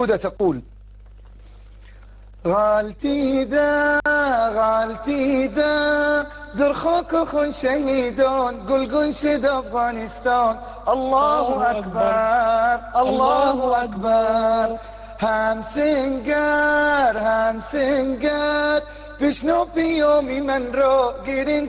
هدى تقول. غالتي دا غالتي دا در خوك خون شهيدون قل قل شد أفغانستان. الله أكبر. الله أكبر. هم سنگر هم سنگر بشنو في يومي من را گیرین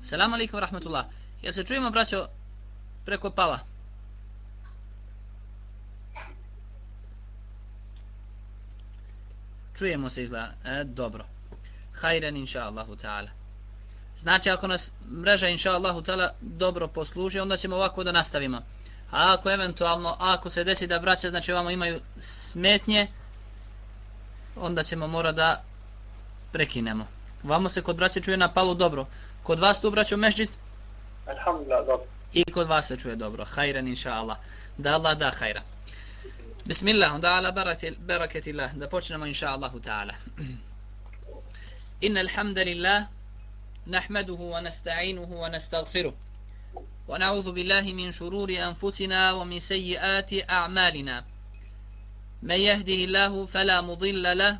Salam alaikum rahmatullah. Jel se čujemo, braćo, preko pala. Čujemo se izgleda. E, dobro. Hajren, inša Allahu ta'ala. Znači, ako nas mreža, inša Allahu ta'ala, dobro posluži, onda ćemo ovako da nastavimo. A ako eventualno, ako se desi da braća, znači ovamo imaju smetnje, onda ćemo mora da prekinemo. Vamo se kod braće čuje na palu dobro. Kod vas tu braćo mešđit? Alhamdulillah, dobro. I kod vas se čuje dobro. Hajran, inša Allah. Da Allah da hajra. Bismillah, onda ala barakatillah. Da počnemo, inša Allahu ta'ala. Inna alhamdulillah, nahmaduhu wa nasta'inuhu wa nastagfiruh. ونعوذ بالله من شرور أنفسنا ومن سيئات أعمالنا من يهده الله فلا مضل له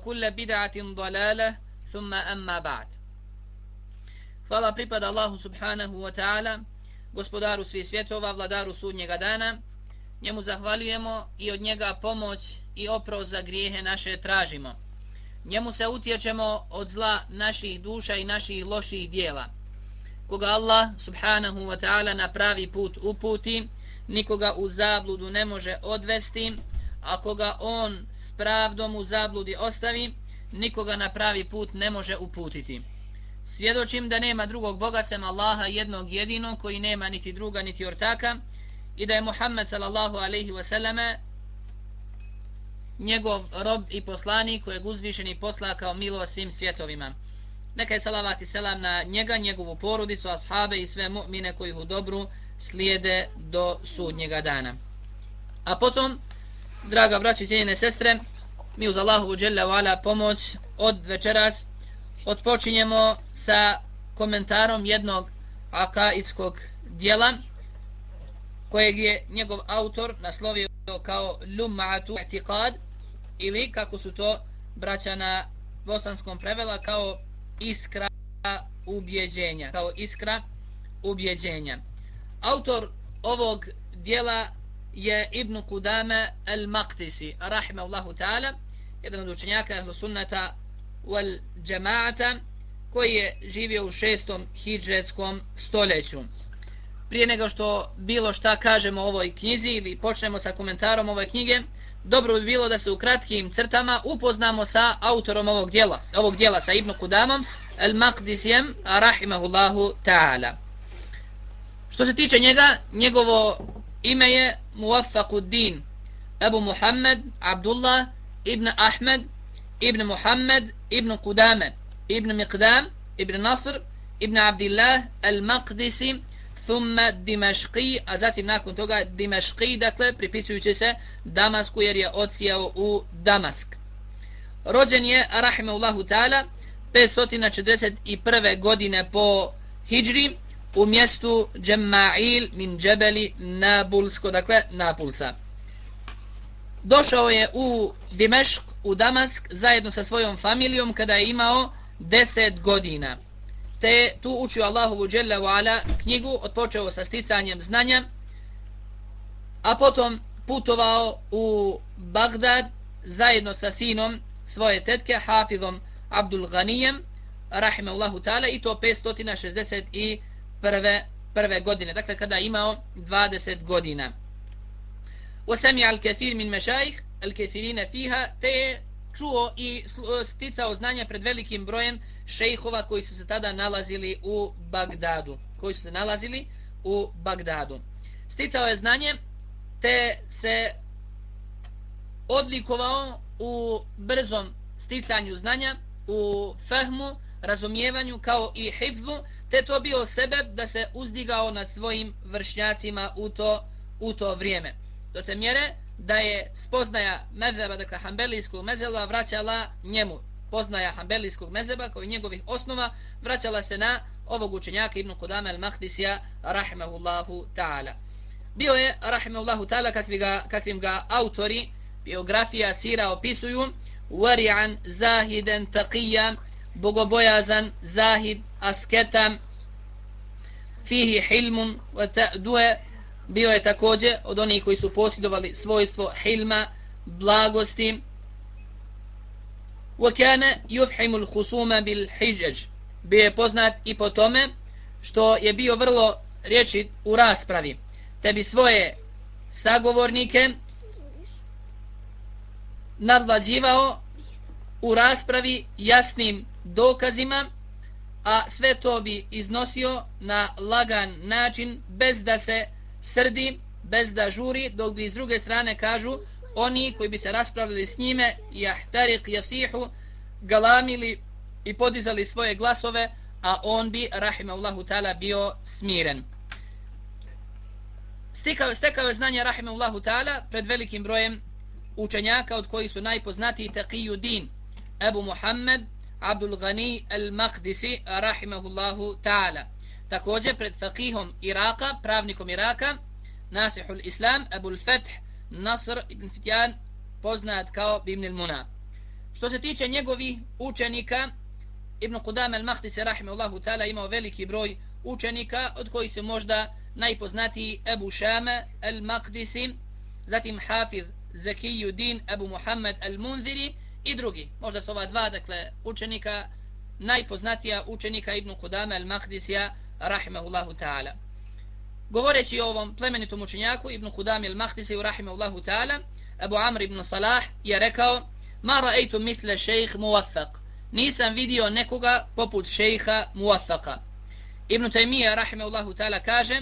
وكل بدعة ضلالة ثم أما بعد Hvala pripada Allahu subhanahu wa ta'ala, gospodaru svih svjetova, vladaru sudnjega dana. Njemu zahvaljujemo i od njega pomoć i oprost za grijehe naše tražimo. Njemu se utječemo od zla naših duša i naših loših dijela. Koga Allah subhanahu wa ta'ala na pravi put uputi, nikoga u zabludu ne može odvesti, ako ga on s pravdom u zabludi ostavi, nikoga na pravi put ne može uputiti. Svjedočim da nema drugog Boga sem Allaha jednog jedinog koji nema niti druga niti ortaka i da je Muhammed sallallahu alaihi wasallame njegov rob i poslanik kojeg uzvišeni posla kao milo svim svjetovima. Neka je salavat i selam na njega, njegovu porodicu, ashabe i sve mu'mine koji u dobru slijede do sudnjega dana. A potom, draga braći i cijenjene sestre, mi uz Allahu dželle vala pomoć od večeras odpočinjemo sa komentarom jednog akaidskog dijela kojeg je njegov autor naslovio kao Lum'atu i'tiqad ili kako su to braća na bosanskom prevela kao iskra ubjeđenja kao iskra ubjeđenja. Autor ovog dijela je Ibn Kudame al-Maqdisi rahimahullahu ta'ala jedan od učenjaka ehlu sunnata wal džemaata koji je živio u šestom hidžetskom stoljeću prije nego što bilo šta kažemo o ovoj knjizi ili počnemo sa komentarom ove knjige, dobro bi bilo da se u kratkim crtama upoznamo sa autorom ovog dijela, ovog dijela sa Ibn Kudamom, Al-Maqdisijem, rahimahullahu ta'ala. Što se tiče njega, njegovo ime je Muwaffaquddin Abu Muhammad Abdullah ibn Ahmed ibn Muhammad ibn Kudame ibn Miqdam ibn Nasr ibn Abdillah Al-Maqdisi thumma Dimashqi, a zatim nakon toga Dimashqi, dakle, pripisujući se Damasku jer je odsijao u Damask. Rođen je, rahimehullahu ta'ala, 541. godine po Hidžri, u mjestu Džemma'il min Džebeli Nabulsko, dakle, Napulsa. Došao je u Dimešk, u Damask, zajedno sa svojom familijom, kada je imao 10 godina te tu učio Allahovu dželle wa ala knjigu, odpočeo sa sticanjem znanja, a potom putovao u Bagdad zajedno sa sinom svoje tetke, Hafizom Abdul Ghanijem, rahimahullahu ta'ala, i to 560 i prve godine, dakle kada imao 20 godina. وسمع الكثير من مشايخ الكثيرين فيها te čuo i sticao znanja pred velikim brojem šejhova koji su se tada nalazili u Bagdadu. Koji su se nalazili u Bagdadu. Sticao je znanje te se odlikovao u brzom sticanju znanja, u fehmu, razumijevanju kao i hifzu, te to bio sebe da se uzdigao nad svojim vršnjacima u to, u to vrijeme. Do te mjere da je spoznaja mezeba, dakle hambelijskog mezeba, vraćala njemu. Poznaja hambelijskog mezeba, koji i njegovih osnova, vraćala se na ovog učenjaka Ibn Qudama al-Mahdisija, rahimahullahu ta'ala. Bio je, rahimahullahu ta'ala, kakvi ga, kakvim ga autori biografija sira opisuju, wari'an, zahiden, taqijan, bogobojazan, zahid, asketa fihi hilmun wa bio je također od onih koji su posjedovali svojstvo hilma blagosti. وكان يفحم الخصوم بالحجج bio je poznat i po tome što je bio vrlo riječi u raspravi. Te bi svoje sagovornike nadvazivao u raspravi jasnim dokazima a sve to bi iznosio na lagan način bez da se srdi, bez da žuri, dok bi s druge strane kažu oni koji bi se raspravljali s njime jahtarik jasihu galamili i podizali svoje glasove a on bi rahimahullahu ta'ala bio smiren. Stekao, stekao je znanje rahimahullahu ta'ala pred velikim brojem učenjaka od kojih su najpoznatiji Taqiyuddin, Ebu Muhammed Abdul Ghani al-Maqdisi rahimahullahu ta'ala. Također pred faqihom Iraka, pravnikom Iraka, Nasihul Islam, Abu Fath Nasr ibn Fitjan, poznat kao Ibn al-Muna. Što se tiče njegovih učenika, Ibn Qudam al-Maqdisi rahimahullahu ta'ala imao veliki broj učenika, od kojih se možda najpoznatiji Abu Shama al-Maqdisi, zatim Hafiz Zakiyuddin Abu Muhammad al-Munziri, i drugi. Možda su ova dva, dakle, učenika, najpoznatija učenika Ibn Kudama el-Mahdisija, rahimahullahu ta'ala. Govoreći o ovom plemenitom učenjaku, Ibn Kudama el-Mahdisiju, rahimahullahu ta'ala, Abu Amr ibn Salah je rekao, ma ra'aytu mithla šejh muwaffaq. Nisam vidio nekoga poput šejha muwaffaqa. Ibn Taymiyyah, rahimahullahu ta'ala, kaže,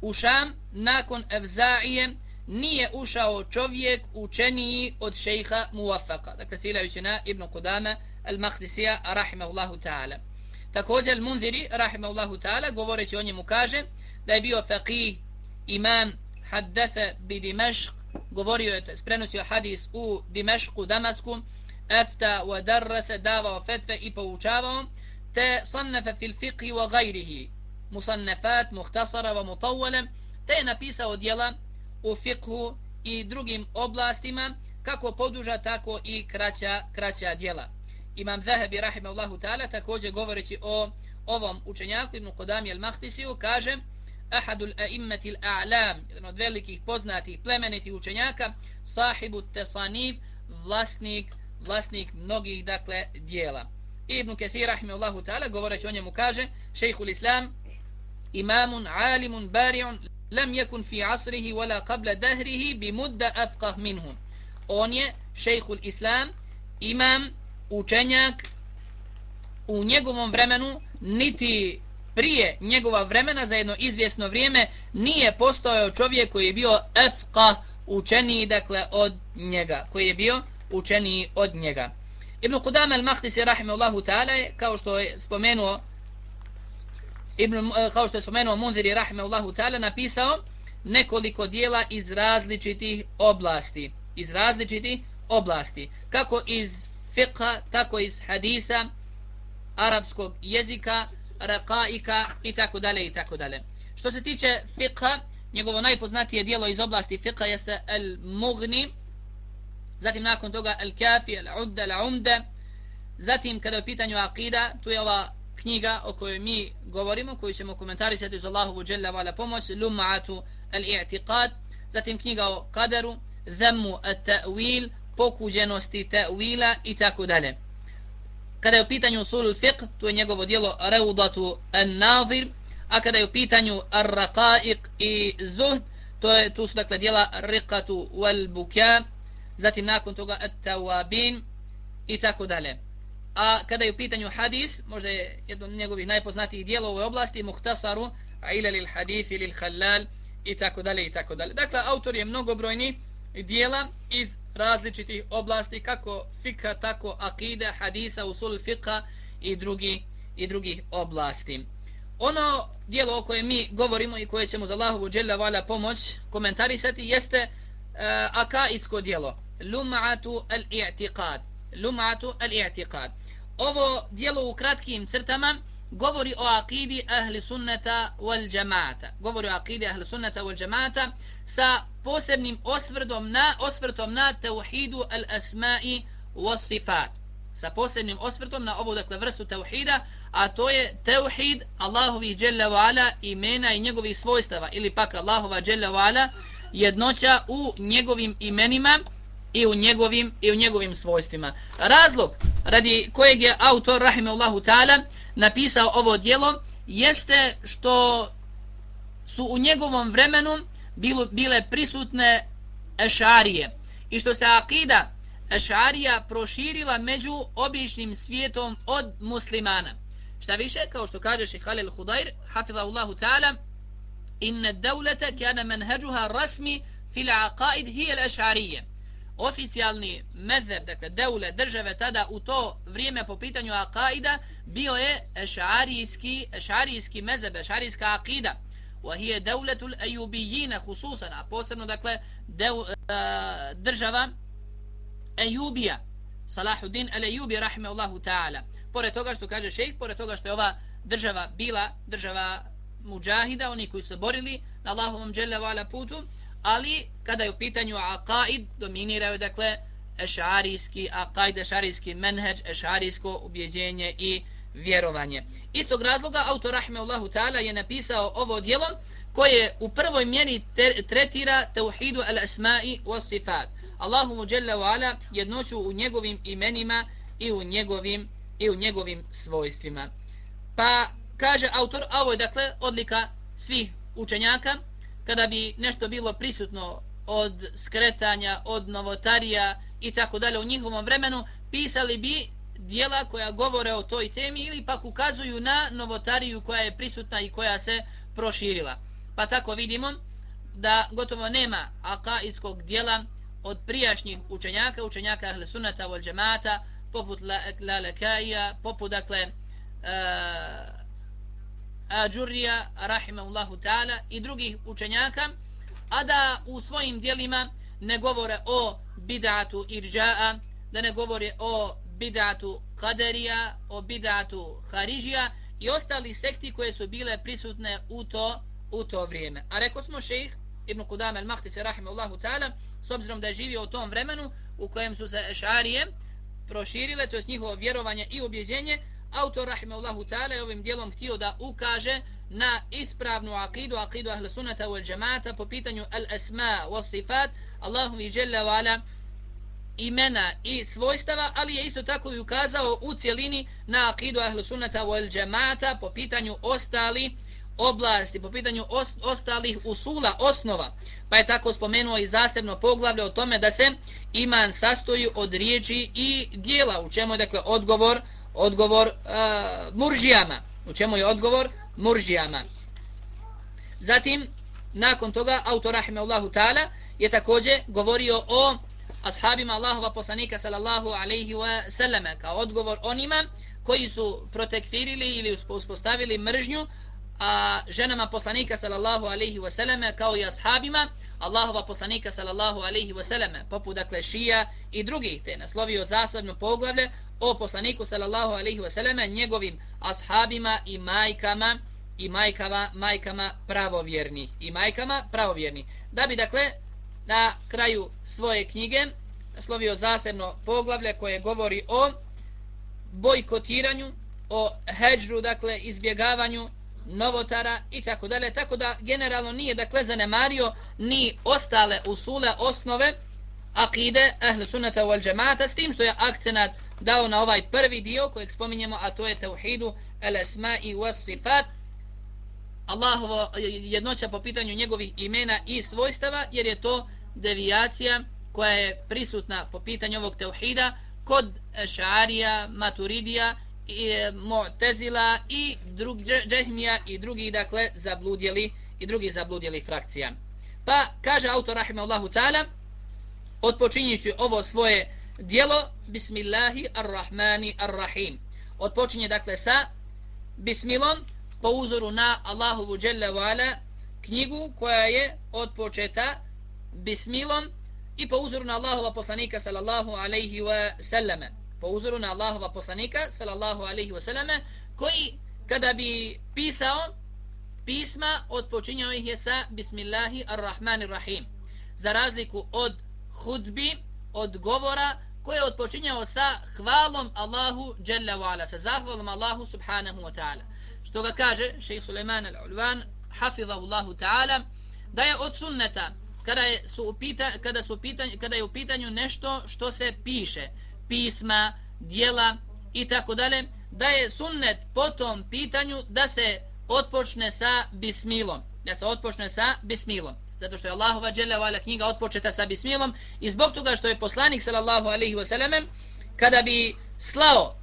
u Šam, nakon Evza'ije, nije ušao čovjek učeniji od šejha Muwafaka. Dakle, ciljajući na Ibn Qudama al-Mahdisija, rahimahullahu ta'ala. Također, Munziri, rahimahullahu ta'ala, govoreći o njemu kaže da je bio faqih, imam, haddatha bi Dimashq, govorio je, sprenosio hadis u Dimešku, Damasku, efta wa darrasa, davao fetve i poučavao, te sannefe fil fiqhi wa gajrihi, musannafat, muhtasara wa mutawale, te je napisao djela u fikhu i drugim oblastima, kako poduža, tako i kraća, kraća dijela. Imam Zahebi, rahimahullahu ta'ala, također govoreći o ovom učenjaku, Ibn Qudami al-Mahtisiju, kaže Ahadul a'immati al-a'lam, jedan od velikih poznatih plemenitih učenjaka, sahibu tesanif, vlasnik, vlasnik mnogih, dakle, dijela. Ibn Kathir, rahimahullahu ta'ala, govoreći o njemu, kaže šejhul islam, imamun, alimun, bari'un, lem yekun fi asrihi wala qabla dahrihi bi mudda afqah minhum. On je šejhul islam, imam, učenjak u njegovom vremenu, niti prije njegova vremena za jedno izvjesno vrijeme nije postojao čovjek koji je bio efqa učeniji dakle od njega, koji je bio učeniji od njega. Ibn Qudam al-Mahdisi rahimahullahu ta'ala kao što je spomenuo Ibn, eh, kao što je spomenuo Munziri rahimahullahu ta'ala napisao nekoliko dijela iz različitih oblasti. Iz različitih oblasti. Kako iz fiqha tako iz hadisa arapskog jezika raqaika i tako dalje i tako dalje. Što se tiče fiqha njegovo najpoznatije dijelo iz oblasti fiqha jeste al-mughni zatim nakon toga al-kafi al-udda al-umda zatim kada je u pitanju akida, tu je ova knjiga o kojoj mi govorimo, koju ćemo komentarisati uz Allahovu dželle vala pomoć, Lum'atu al-i'tiqad, zatim knjiga o kaderu, Zemmu at-ta'wil, pokuđenosti ta'wila i tako dalje. Kada je u pitanju usul fiqh, to je njegovo dijelo Raudatu an-Nazir, a kada je u pitanju ar-raqa'iq i zuhd, to je tu su dakle dijela Riqatu wal-Buka, zatim nakon toga at-Tawabin i tako dalje a kada je u pitanju hadis, možda je jedno od njegovih najpoznatijih dijela u ovoj oblasti, muhtasaru, a ila lil hadith ili halal, i tako dalje, i tako dalje. Dakle, autor je mnogobrojni dijela iz različitih oblasti, kako fikha, tako akide, hadisa, usul fikha i drugi i drugih oblasti. Ono dijelo o kojem mi govorimo i koje ćemo za Allahovu dželle vala pomoć komentarisati jeste eh, uh, akaidsko dijelo. Lum'atu al-i'tiqad. Lum'atu al-i'tiqad ovo dijelo u kratkim crtama govori o akidi ahli sunnata wal džemata. Govori o akidi ahli sunnata wal džemata sa posebnim osvrtom na, osvrtom na tauhidu al asma'i was sifat. sa posebnim osvrtom na ovu dakle vrstu tauhida, a to je tauhid Allahovi dželle ala imena i njegovih svojstava ili pak Allahova dželle ala jednoća u njegovim imenima i u njegovim i u njegovim svojstvima. Razlog radi kojeg je autor rahimehullahu taala napisao ovo djelo jeste što su u njegovom vremenu bilo, bile prisutne ešarije i što se akida ešarija proširila među običnim svijetom od muslimana. Šta više, kao što kaže šeha Halil Hudair, hafidhahullahu ta'ala, inne devlete kjana menheđuha rasmi fil aqaid hije l'ešarije Oficijalni mezeb, dakle devle, države tada u to vrijeme po pitanju aqaida bio je ešarijski, ešarijski mezeb, ešarijska aqida. وهي دولة الأيوبيين خصوصا posebno dakle dev, država Ejubija Salahuddin al-Ejubi rahimahullahu ta'ala pored toga što kaže šejh pored toga što je ova država bila država muđahida oni koji su borili na Allahovom dželle vala putu ali kada je u pitanju akaid dominiraju dakle ešarijski akaid, ešarijski menheđ ešarijsko ubjeđenje i vjerovanje. Istog razloga autor rahimehullahu taala je napisao ovo djelo koje u prvoj mjeri tretira tauhidu al-asma'i was sifat. Allahu mujalla wa ala jednoću u njegovim imenima i u njegovim i u njegovim svojstvima. Pa kaže autor, a ovo je dakle odlika svih učenjaka, kada bi nešto bilo prisutno od skretanja, od novotarija i tako dalje u njihovom vremenu, pisali bi dijela koja govore o toj temi ili pak ukazuju na novotariju koja je prisutna i koja se proširila. Pa tako vidimo da gotovo nema akaidskog dijela od prijašnjih učenjaka, učenjaka ahle sunata vol džemata, poput Lalekaija, poput dakle e, Ađurija, rahimahullahu ta'ala, i drugih učenjaka, a da u svojim dijelima ne govore o bidatu irđa'a, da ne govore o bidatu kaderija, o bidatu haridžija i ostali sekti koje su bile prisutne u to, u to vrijeme. A rekao smo šejh Ibn Qudam al-Mahtisi rahimahullahu ta'ala, s obzirom da je živio u tom vremenu u kojem su se ešarije proširile, to je njihovo vjerovanje i objeđenje, autor rahimahullahu ta'ala je ovim dijelom htio da ukaže na ispravnu akidu, akidu ahle sunata wal džemata po pitanju al-asma wa sifat, Allahu i jalla wa imena i svojstava, ali je isto tako i ukazao u cjelini na akidu ahle sunata wal džemata po pitanju ostali oblasti, po pitanju os, ostalih usula, osnova. Pa je tako spomenuo i zasebno poglavlje o tome da se iman sastoji od riječi i dijela, u čemu je dakle odgovor odgovor e, muržijama. U čemu je odgovor muržijama. Zatim, nakon toga, autor Rahimeullahu ta'ala je također govorio o ashabima Allahova poslanika sallallahu alaihi wa sallame kao odgovor onima koji su protekfirili ili uspostavili mržnju a ženama poslanika sallallahu alaihi wa sallame kao i ashabima Allahova poslanika sallallahu alaihi wasallam, poput dakle šija i drugih te naslovio zasebno poglavlje o poslaniku sallallahu alaihi wasallam, njegovim ashabima i majkama i majkama, majkama pravovjerni i majkama pravovjerni. Da bi dakle na kraju svoje knjige naslovio zasebno poglavlje koje govori o bojkotiranju, o heđru, dakle izbjegavanju novotara i tako dalje. Tako da generalno nije dakle zanemario ni ostale usule, osnove akide ehle sunnata wal džemata s tim što je akcenat dao na ovaj prvi dio kojeg spominjemo, a to je tauhidu el esma i was sifat Allahovo jednoća po pitanju njegovih imena i svojstava, jer je to devijacija koja je prisutna po pitanju ovog teuhida kod šarija, Maturidija, i Mu'tazila Mu'tezila i drug, Džehmija i drugi dakle zabludjeli i drugi zabludjeli frakcija. Pa kaže autor rahimehullahu ta'ala odpočinjući ovo svoje dijelo Bismillahi ar-Rahmani ar-Rahim. Odpočinje dakle sa Bismilom po uzoru na Allahovu dželle vale knjigu koja je odpočeta Bismilom i po uzoru na Allahova poslanika sallallahu alejhi ve selleme po uzoru na Allahova poslanika sallallahu alaihi ve sallame koji kada bi pisao pisma odpočinjao ih je sa bismillahi ar-rahmanir rahim za razliku od hudbi od govora koje je odpočinjao sa hvalom Allahu Jalla ve ala, sa zahvalom Allahu subhanahu wa ta'ala. Što ga kaže šejh Suleiman al-Ulvan, hafizahu ta'ala, da je od sunneta, kada je, su u pita, kada, su pitanje kada je u pitanju nešto što se piše, pisma, dijela i tako dalje, da je sunnet po tom pitanju da se otpočne sa bismilom. Da se otpočne sa bismilom zato što je Allahova dželevala knjiga otpočeta sa bismilom i zbog toga što je poslanik sallallahu alaihi ve sellem kada bi slao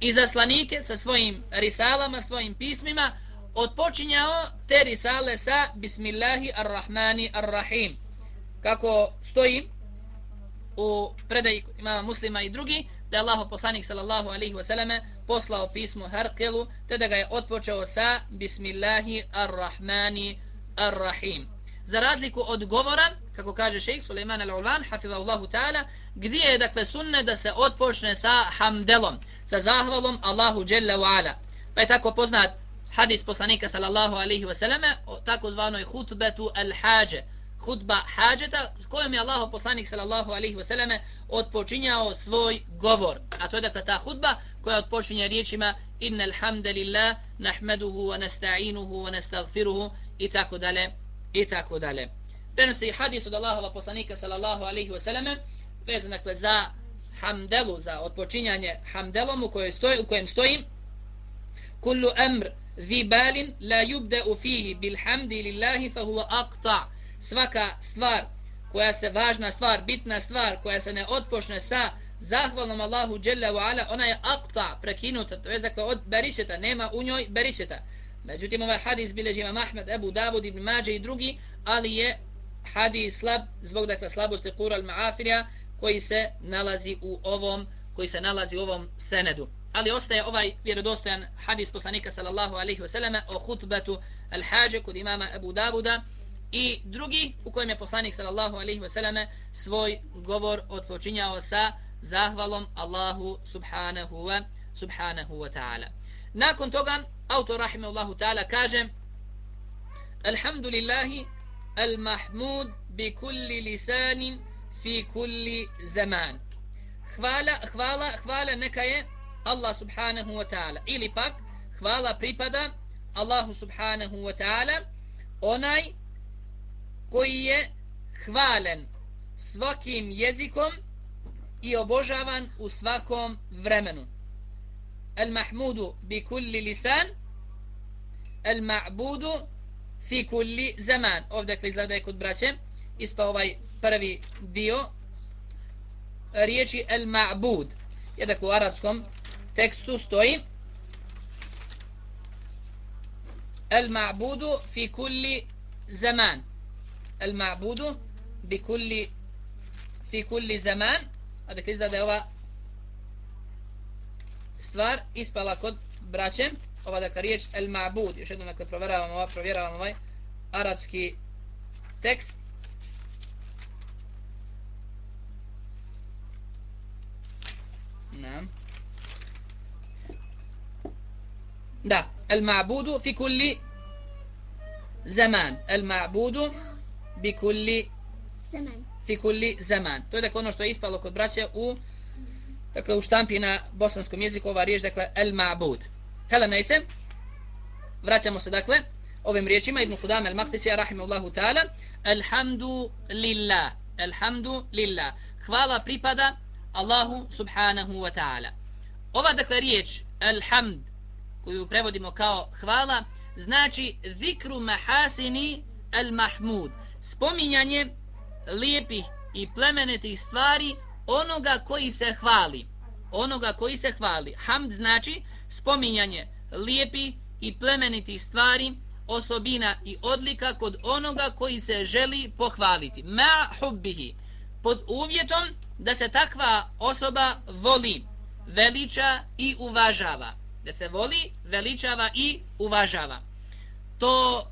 izaslanike sa svojim risalama, svojim pismima, odpočinjao te risale sa Bismillahi ar-Rahmani ar-Rahim. Kako stoji u predaji imama muslima i drugi, da je Allah poslanik sallallahu alaihi wasallame poslao pismo Harkelu, te da ga je otpočeo sa Bismillahi ar-Rahmani ar-Rahim za razliku od govora, kako kaže šejh Suleiman al-Ulvan, hafizahullahu ta'ala, gdje je dakle sunne da se otpočne sa hamdelom, sa zahvalom Allahu Jalla wa ala. Pa je tako poznat hadis poslanika sallallahu alaihi wasallame o takozvanoj hutbetu al-hađe, hutba hađeta, kojom je Allah poslanik sallallahu alaihi ve selleme odpočinjao svoj govor. A to je dakle ta hutba koja odpočinje riječima inna alhamdulillah, nahmeduhu, wa nasta'inuhu, wa nastagfiruhu i tako dalje i tako dalje. Prenosi hadis od Allahova poslanika sallallahu alaihi wasallam vezan dakle za hamdelu, za odpočinjanje hamdelom u kojem stoji, u kojem stoji kullu amr zi balin la yubda'u fihi bil hamdi lillahi fa huwa aqta svaka stvar koja se važna stvar, bitna stvar koja se ne otpočne sa zahvalnom Allahu dželle wa ala ona je aqta prekinuta to je dakle od beričeta nema u njoj beričeta Međutim, ovaj hadis bileži imam Ahmed, Ebu Davud, Ibn Mađe i drugi, ali je hadis slab zbog dakle slabosti Qura al-Ma'afirja koji se nalazi u ovom koji se nalazi u ovom senedu. Ali ostaje ovaj vjerodostojan hadis poslanika sallallahu alaihi wasallam o hutbetu al-hađe kod imama Ebu Davuda i drugi u kojem je poslanik sallallahu alaihi wasallam svoj govor odpočinjao sa zahvalom Allahu subhanahu wa subhanahu wa ta'ala. Nakon toga autor rahimehullahu ta'ala kaže Alhamdulillahi al-mahmud bi kulli lisanin fi kulli zaman. Hvala, hvala, hvala neka je Allah subhanahu wa ta'ala. Ili pak, hvala pripada Allahu subhanahu wa ta'ala onaj koji je hvalen svakim jezikom i obožavan u svakom vremenu. El mahmudu bi kulli lisan, el ma'budu fi kulli zaman. Ovdje kli izgleda je kod braće, ispa ovaj prvi dio riječi el ma'bud. Jednako u arapskom tekstu stoji el ma'budu fi kulli zaman el ma'budu bi kulli fi kulli zaman a dakle izgleda je ova stvar ispala kod braće, ova dakle riječ el ma'bud, još jednom dakle provjeravamo ovaj, provjeravamo ovaj arapski tekst. Naam. Da, el ma'budu fi kulli zaman. El ma'budu bi kulli zaman. Fi kulli zaman. To je dakle ono što je ispalo kod braće u dakle u štampi na bosanskom jeziku ova riječ dakle el ma'bud. Hala nejse vraćamo se dakle ovim riječima Ibn Hudam el Mahdisi rahimahullahu ta'ala. Alhamdu lillah. Alhamdu lillah. Hvala pripada Allahu subhanahu wa ta'ala. Ova dakle riječ alhamd koju prevodimo kao hvala znači zikru mahasini al mahmud spominjanje lijepih i plemenitih stvari onoga koji se hvali. Onoga koji se hvali. Hamd znači spominjanje lijepih i plemenitih stvari, osobina i odlika kod onoga koji se želi pohvaliti. Ma hubbihi. Pod uvjetom da se takva osoba voli, veliča i uvažava. Da se voli, veličava i uvažava. To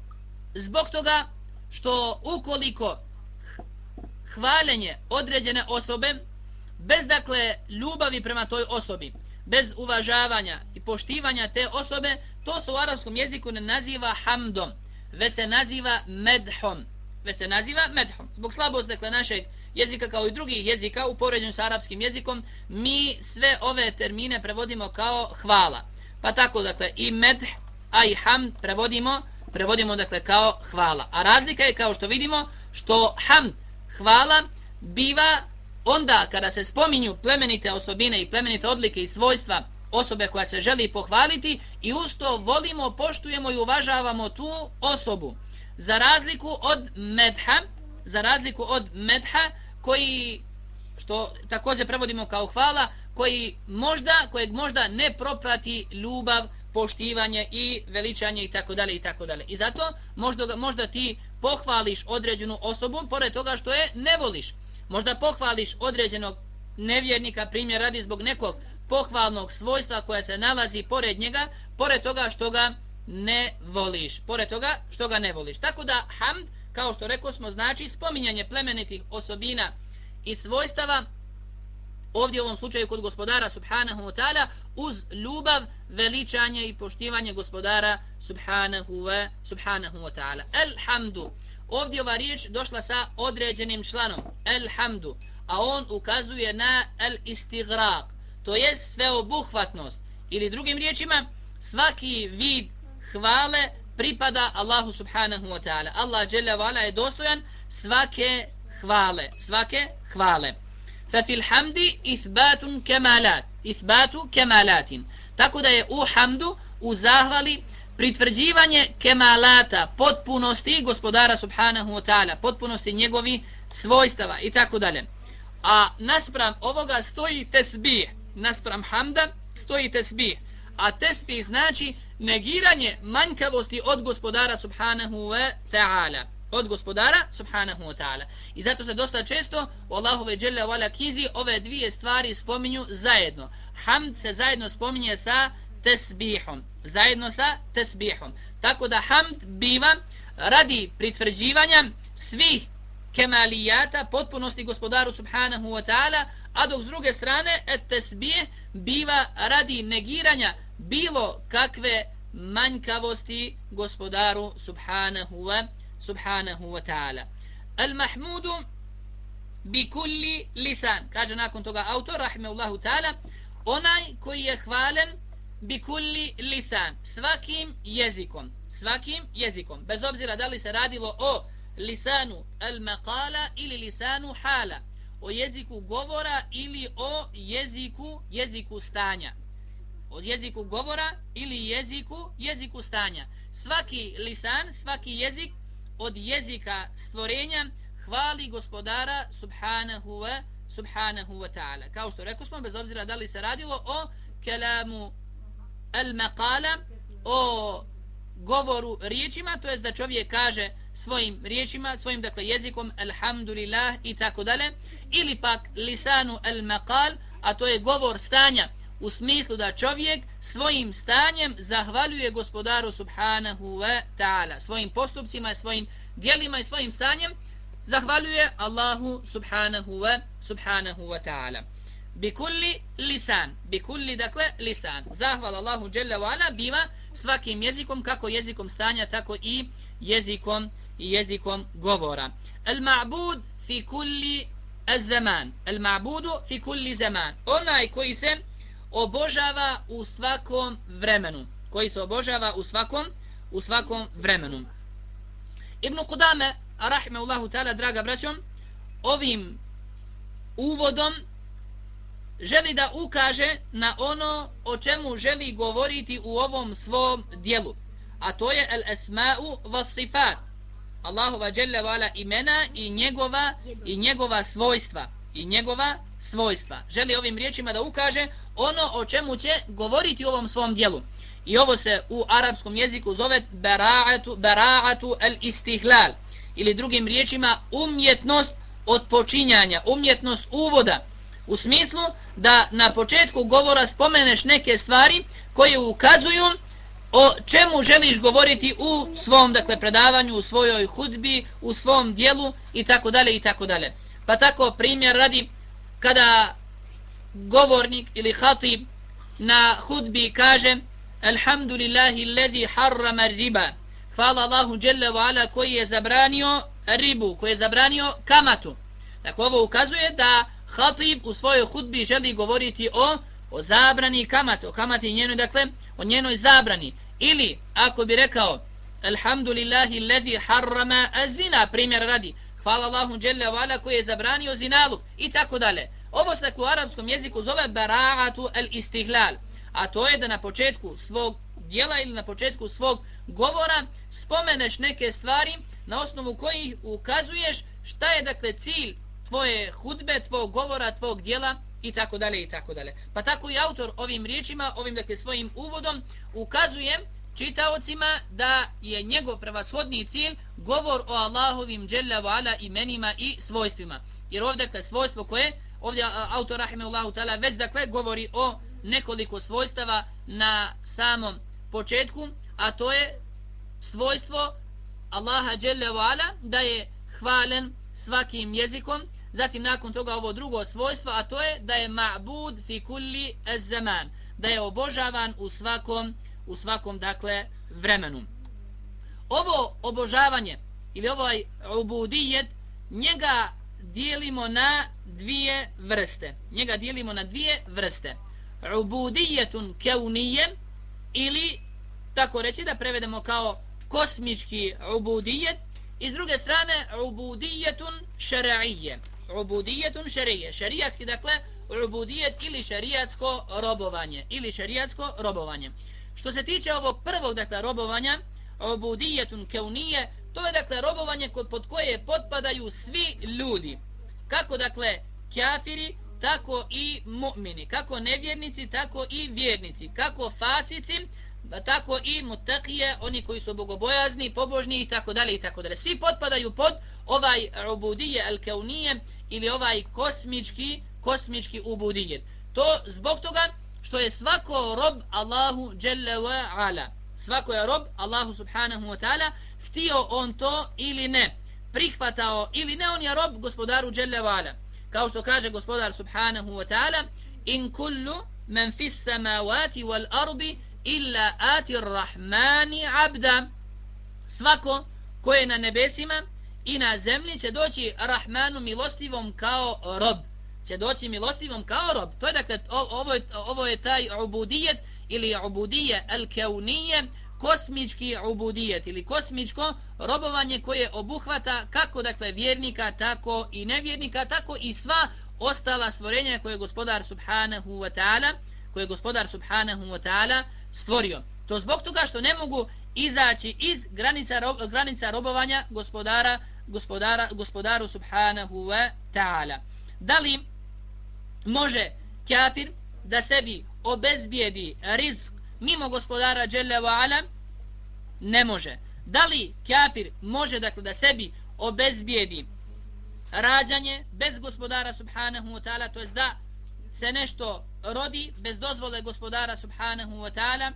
zbog toga što ukoliko hvaljenje određene osobe bez dakle ljubavi prema toj osobi, bez uvažavanja i poštivanja te osobe, to se u arabskom jeziku ne naziva hamdom, već se naziva medhom. već se naziva medhom. Zbog slabosti dakle, našeg jezika kao i drugih jezika u poređenju sa arapskim jezikom, mi sve ove termine prevodimo kao hvala. Pa tako, dakle, i medh, a i ham prevodimo, prevodimo dakle kao hvala. A razlika je kao što vidimo, što ham hvala biva onda kada se spominju plemenite osobine i plemenite odlike i svojstva osobe koja se želi pohvaliti i usto volimo, poštujemo i uvažavamo tu osobu. Za razliku od medha, za razliku od medha koji što također prevodimo kao hvala, koji možda, kojeg možda ne proprati ljubav, poštivanje i veličanje i tako dalje i tako dalje. I zato možda, možda ti pohvališ određenu osobu, pored toga što je ne voliš. Možda pohvališ određenog nevjernika, primjer radi zbog nekog pohvalnog svojstva koja se nalazi pored njega, pored toga što ga ne voliš. Pored toga što ga ne voliš. Tako da hamd, kao što rekao smo, znači spominjanje plemenitih osobina i svojstava ovdje u ovom slučaju kod gospodara subhanahu wa ta'ala uz ljubav, veličanje i poštivanje gospodara subhanahu wa, subhanahu wa ta'ala. Elhamdu. Ovdje ova riječ došla sa određenim članom. Elhamdu. A on ukazuje na el istigraq. To je sveobuhvatnost. Ili drugim riječima, svaki vid hvale pripada Allahu subhanahu wa ta'ala. Allah je dostojan svake hvale. Svake hvale. ففي الحمد إثبات كمالات إثبات كمالات tako da je u hamdu u zahvali pritvrđivanje kemalata potpunosti gospodara subhanahu wa ta'ala potpunosti njegovi svojstava i tako dalje a naspram ovoga stoji tesbih naspram hamda stoji tesbih a tesbih znači negiranje manjkavosti od gospodara subhanahu wa ta'ala od gospodara subhanahu wa ta'ala. I zato se dosta često u Allahove dželle vala kizi ove dvije stvari spominju zajedno. Hamd se zajedno spominje sa tesbihom. Zajedno sa tesbihom. Tako da hamd biva radi pritvrđivanja svih kemalijata, potpunosti gospodaru subhanahu wa ta'ala, a dok s druge strane et tesbih biva radi negiranja bilo kakve manjkavosti gospodaru subhanahu wa ta'ala subhanahu wa ta'ala. Al-Mahmudu bi kulli lisan. Kaže nakon toga autor, rahimehullahu ta'ala, onaj koji je hvalen bi kulli lisan. Svakim jezikom. Svakim jezikom. Bez obzira da li se radilo o lisanu al-maqala ili lisanu hala. O jeziku govora ili o jeziku jeziku stanja. O jeziku govora ili jeziku jeziku stanja. Svaki lisan, svaki jezik od jezika stvorenja hvali gospodara subhanahu wa subhanahu wa ta'ala. Kao što rekao smo, bez obzira da li se radilo o kelamu al-maqala, o govoru riječima, to jest da čovjek kaže svojim riječima, svojim dakle jezikom alhamdulillah i tako dalje, ili pak lisanu al-maqal, a to je govor stanja, u smislu da čovjek svojim stanjem zahvaljuje gospodaru subhanahu wa ta'ala. Svojim postupcima, svojim dijelima i svojim stanjem zahvaljuje Allahu subhanahu wa subhanahu wa ta'ala. Bi kulli lisan bi kulli dakle lisan. Zahval Allahu jalla wa ala biva svakim jezikom kako jezikom stanja tako i jezikom jezikom govora. Al ma'bud fi kulli al-zaman al-ma'budu fi kulli zaman. Onaj koji se obožava u svakom vremenu. Koji se obožava u svakom u svakom vremenu. Ibn Qudame, rahimahullahu ta'ala, draga braćom, ovim uvodom želi da ukaže na ono o čemu želi govoriti u ovom svom dijelu. A to je el-esma'u vas-sifat. Allahova dželle vala imena i njegova i njegova svojstva i njegova svojstva. Želi ovim riječima da ukaže ono o čemu će govoriti u ovom svom dijelu. I ovo se u arapskom jeziku zove bara'atu bara'atu al-istihlal ili drugim riječima umjetnost odpočinjanja, umjetnost uvoda. U smislu da na početku govora spomeneš neke stvari koje ukazuju o čemu želiš govoriti u svom dakle predavanju, u svojoj hudbi, u svom dijelu i tako dalje i tako dalje. Pa tako primjer radi kada govornik ili hatib na hudbi kaže Alhamdulillahi alladhi harrama riba Hvala Allahu Jalla wa Ala koji je zabranio ribu, koji je zabranio kamatu. Dakle, ovo ukazuje da Hatib u svojoj hudbi želi govoriti o, o zabrani kamate, o kamati njenoj, dakle, o njenoj zabrani. Ili, ako bi rekao, Alhamdulillahi ledhi harrama azina, primjer radi, hvala Allahu dželle vala koji je zabranio zinaluk i tako dalje. Ovo se u arapskom jeziku zove bara'atu al istihlal, a to je da na početku svog djela ili na početku svog govora spomeneš neke stvari na osnovu kojih ukazuješ šta je dakle cilj tvoje hudbe, tvog govora, tvog djela i tako dalje i tako dalje. Pa tako i autor ovim riječima, ovim dakle svojim uvodom ukazuje čitaocima da je njegov prevashodni cilj govor o Allahovim dželle imenima i svojstvima. Jer ovdje dakle svojstvo koje ovdje autor rahimehullahu taala već dakle govori o nekoliko svojstava na samom početku, a to je svojstvo Allaha dželle da je hvalen svakim jezikom Zatim nakon toga ovo drugo svojstvo, a to je da je ma'bud fi kulli az-zaman, da je obožavan u svakom u svakom dakle vremenu. Ovo obožavanje ili ovaj ubudijet njega dijelimo na dvije vrste. Njega dijelimo na dvije vrste. Ubudijetun keunije ili tako reći da prevedemo kao kosmički ubudijet i s druge strane ubudijetun šara'ije ubudijetun šarije. Šarijatski, dakle, ubudijet ili šarijatsko robovanje. Ili šarijatsko robovanje. Što se tiče ovog prvog, dakle, robovanja, obudijetun keunije, to je, dakle, robovanje kod, pod koje potpadaju svi ljudi. Kako, dakle, kafiri, tako i mu'mini. Kako nevjernici, tako i vjernici. Kako fasici, tako i mutakije, oni koji su bogobojazni, pobožni i tako dalje i tako dalje. Svi potpadaju pod ovaj ubudije al keunije ili ovaj kosmički kosmički ubudijet. To zbog toga što je svako rob Allahu dželle ve ala. Svako je rob Allahu subhanahu wa ta'ala htio on to ili ne. Prihvatao ili ne on je rob gospodaru dželle ve ala. Kao što kaže gospodar subhanahu wa ta'ala in kullu men fis samawati wal ardi illa ati rahmani abda svako ko je na nebesima i na zemlji će doći rahmanu milostivom kao rob će doći milostivom kao rob to je dakle ovo je, ovo je taj ubudijet ili ubudije el-keunije, kosmički ubudijet ili kosmičko robovanje koje obuhvata kako dakle vjernika tako i nevjernika tako i sva ostala stvorenja koje je gospodar subhanahu wa ta'ala koje je gospodar subhanahu wa ta'ala stvorio. To zbog toga što ne mogu izaći iz granica, granica robovanja gospodara, gospodara, gospodaru subhanahu wa ta'ala. Da li može kafir da sebi obezbijedi rizk mimo gospodara Jelle Alam? Ne može. Da li kafir može dakle, da sebi obezbijedi rađanje bez gospodara subhanahu wa ta'ala, to je da se nešto rodi bez dozvole gospodara subhanahu wa ta'ala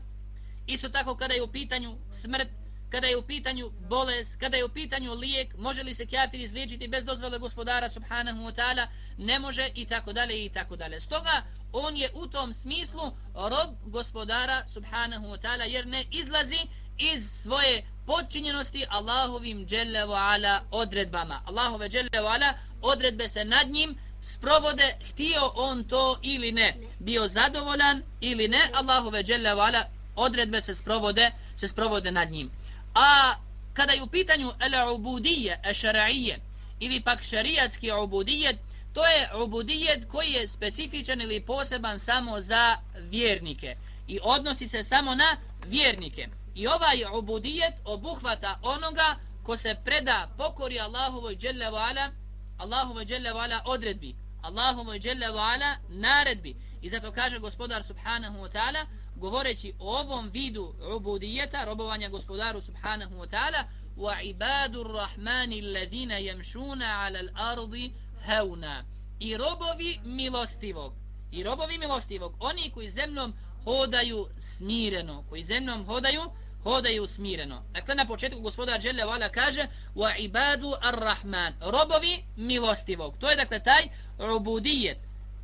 isto tako kada je u pitanju smrt kada je u pitanju bolest kada je u pitanju lijek može li se kafir izliječiti bez dozvole gospodara subhanahu wa ta'ala? Ne može i tako dalje i tako dalje. Stoga on je u tom smislu rob gospodara subhanahu wa ta'ala jer ne izlazi iz svoje podčinjenosti Allahovim dželle ala odredbama. Allahove dželle ala odredbe se nad njim sprovode, htio on to ili ne, bio zadovoljan ili ne, Allahove dželle ala odredbe se sprovode, se sprovode nad njim. A kada je u pitanju el-ubudije, el-šara'ije, ili pak šarijatski ubudijet, to je ubudijet koji je specifičan ili poseban samo za vjernike i odnosi se samo na vjernike. I ovaj ubudijet obuhvata onoga ko se preda pokori Allahovoj dželle vala, Allahove dželle vala odredbi, Allahovoj dželle vala naredbi. I zato kaže gospodar subhanahu wa ta'ala, govoreći o ovom vidu ubudijeta, robovanja gospodaru subhanahu wa ta'ala, wa ibadur الَّذِينَ يَمْشُونَ yamshuna ala al-ardi hauna. I robovi milostivog. I robovi milostivog, oni koji zemljom hodaju smireno, koji zemljom hodaju hodaju smireno. Dakle, na početku gospodar Đelle Vala kaže wa ibadu ar-Rahman, robovi milostivog. To je dakle taj ubudijet,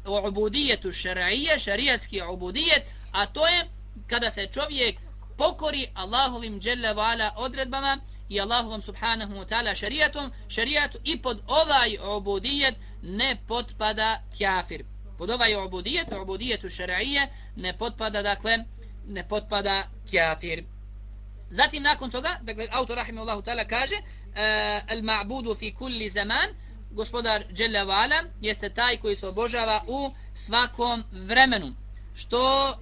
ubudijetu šara'ije, šarijatski ubudijet, a to je kada se čovjek pokori Allahovim dželle Vala odredbama i Allahovom subhanahu wa ta'ala šarijatom, šarijatu i pod ovaj ubudijet ne potpada kafir. Pod ovaj ubudijet, ubudijetu šarije, ne potpada, dakle, ne potpada kafir. Zatim nakon toga, dakle, autor rahimahullahu ta'ala kaže, e, uh, al ma'budu fi kulli zaman, gospodar Jalla jeste taj koji se obožava u svakom vremenu. Što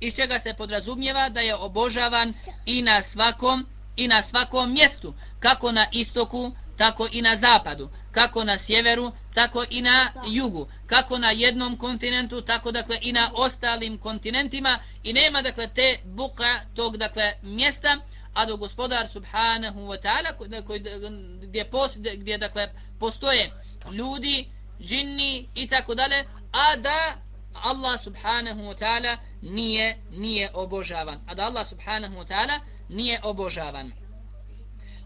iz čega se podrazumijeva da je obožavan i na svakom i na svakom mjestu, kako na istoku, tako i na zapadu, kako na sjeveru, tako i na jugu, kako na jednom kontinentu, tako dakle i na ostalim kontinentima i nema dakle te buka tog dakle mjesta, a do gospodar subhanahu wa ta'ala gdje, gdje dakle postoje ljudi, džinni i tako dalje, a da Allah subhanahu wa ta'ala nije, nije obožavan. A da Allah subhanahu wa ta'ala nije obožavan.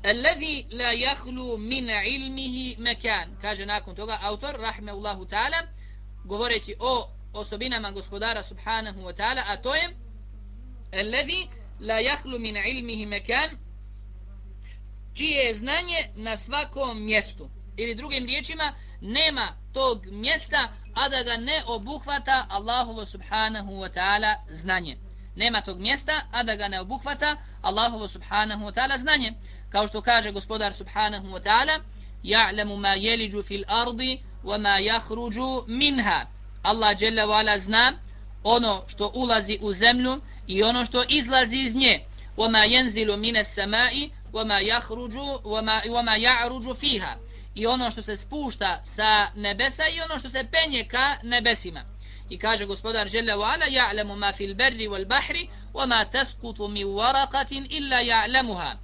Allazi la yakhlu min ilmihi makan. Kaže nakon toga autor rahmeullahu ta'ala govoreći o osobinama gospodara subhanahu wa ta'ala, a to je Allazi la yakhlu min ilmihi mekan čije je znanje na svakom mjestu. Ili drugim riječima, nema tog mjesta, a da ga ne obuhvata Allahovo subhanahu wa ta'ala znanje. Nema tog mjesta, a da ga ne obuhvata Allahovo subhanahu wa ta'ala znanje. Kao što kaže gospodar subhanahu wa ta'ala, ja'lamu ma jeliđu fil ardi, wa ma jahruđu minha. Allah jalla wa ala zna ono što ulazi u zemlju i ono što izlazi iz nje. Wa ma jenzilu mine samai, wa ma jahruđu, wa ma fiha i ono što se spušta sa nebesa i ono što se penje ka nebesima. I kaže gospodar Žele wa ja'lemu ma fil berri wal bahri, wa ma taskutu mi illa ja'lemuha.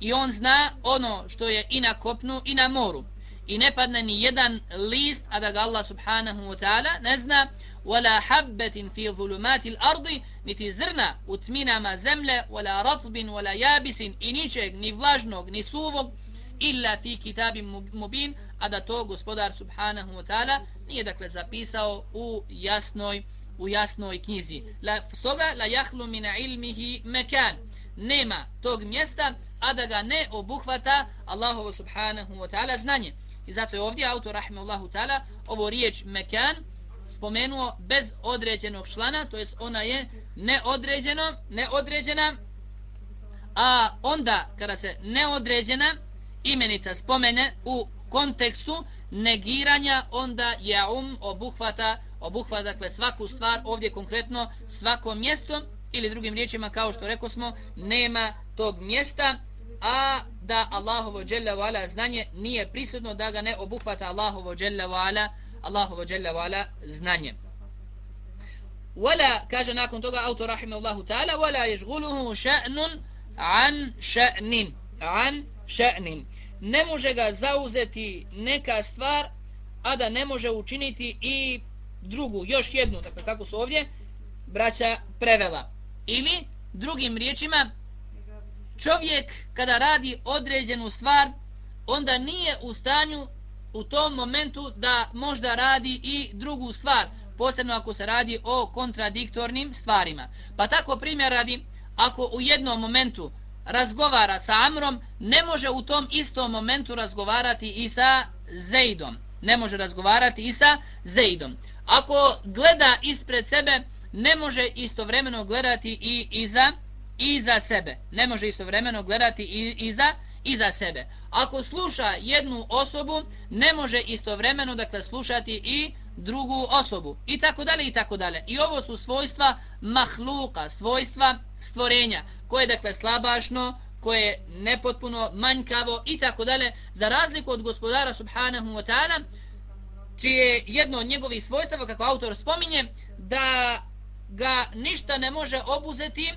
I on zna ono što je i na kopnu i na moru. I ne padne ni jedan list, a da ga Allah subhanahu wa ta'ala ne zna, wala habbetin fi zulumati ardi, niti zrna u tminama zemlje, wala ratbin, wala jabisin, i ničeg, ni vlažnog, ni suvog, illa fi kitabim mubin, a da to gospodar subhanahu wa ta'ala nije dakle zapisao u jasnoj u jasnoj knjizi. La, stoga la jahlu min ilmihi mekan. Nema tog mjesta, a da ga ne obuhvata Allahovo subhanahu wa ta'ala znanje. I zato je ovdje autor rahimahullahu ta'ala ovo riječ mekan spomenuo bez određenog člana, to jest ona je neodređeno, neodređena, a onda kada se neodređena, imenica spomene u kontekstu negiranja onda je um obuhvata obuhvata dakle svaku stvar ovdje konkretno svako mjesto ili drugim riječima kao što rekao smo nema tog mjesta a da Allahovo dželle ala znanje nije prisutno da ga ne obuhvata Allahovo dželle ala Allahovo dželle ala znanje wala kaže nakon toga autor rahimehullahu taala wala yashghuluhu sha'nun an sha'nin an sha'nin ne može ga zauzeti neka stvar, a da ne može učiniti i drugu, još jednu, dakle kako su ovdje, braća prevela. Ili, drugim riječima, čovjek kada radi određenu stvar, onda nije u stanju u tom momentu da možda radi i drugu stvar, posebno ako se radi o kontradiktornim stvarima. Pa tako primjer radi, ako u jednom momentu razgovara sa Amrom, ne može u tom istom momentu razgovarati i sa Zeidom. Ne može razgovarati i sa Zeidom. Ako gleda ispred sebe, ne može istovremeno gledati i iza, iza sebe. Ne može istovremeno gledati iza, iza sebe. Ako sluša jednu osobu, ne može istovremeno dakle, slušati i drugu osobu. I tako dalje, i tako dalje. I ovo su svojstva mahluka, svojstva stvorenja, koje je dakle slabašno, koje je nepotpuno, manjkavo i tako dalje, za razliku od gospodara subhanahu wa ta'ala, čije jedno od njegovih svojstava, kako autor spominje, da ga ništa ne može obuzeti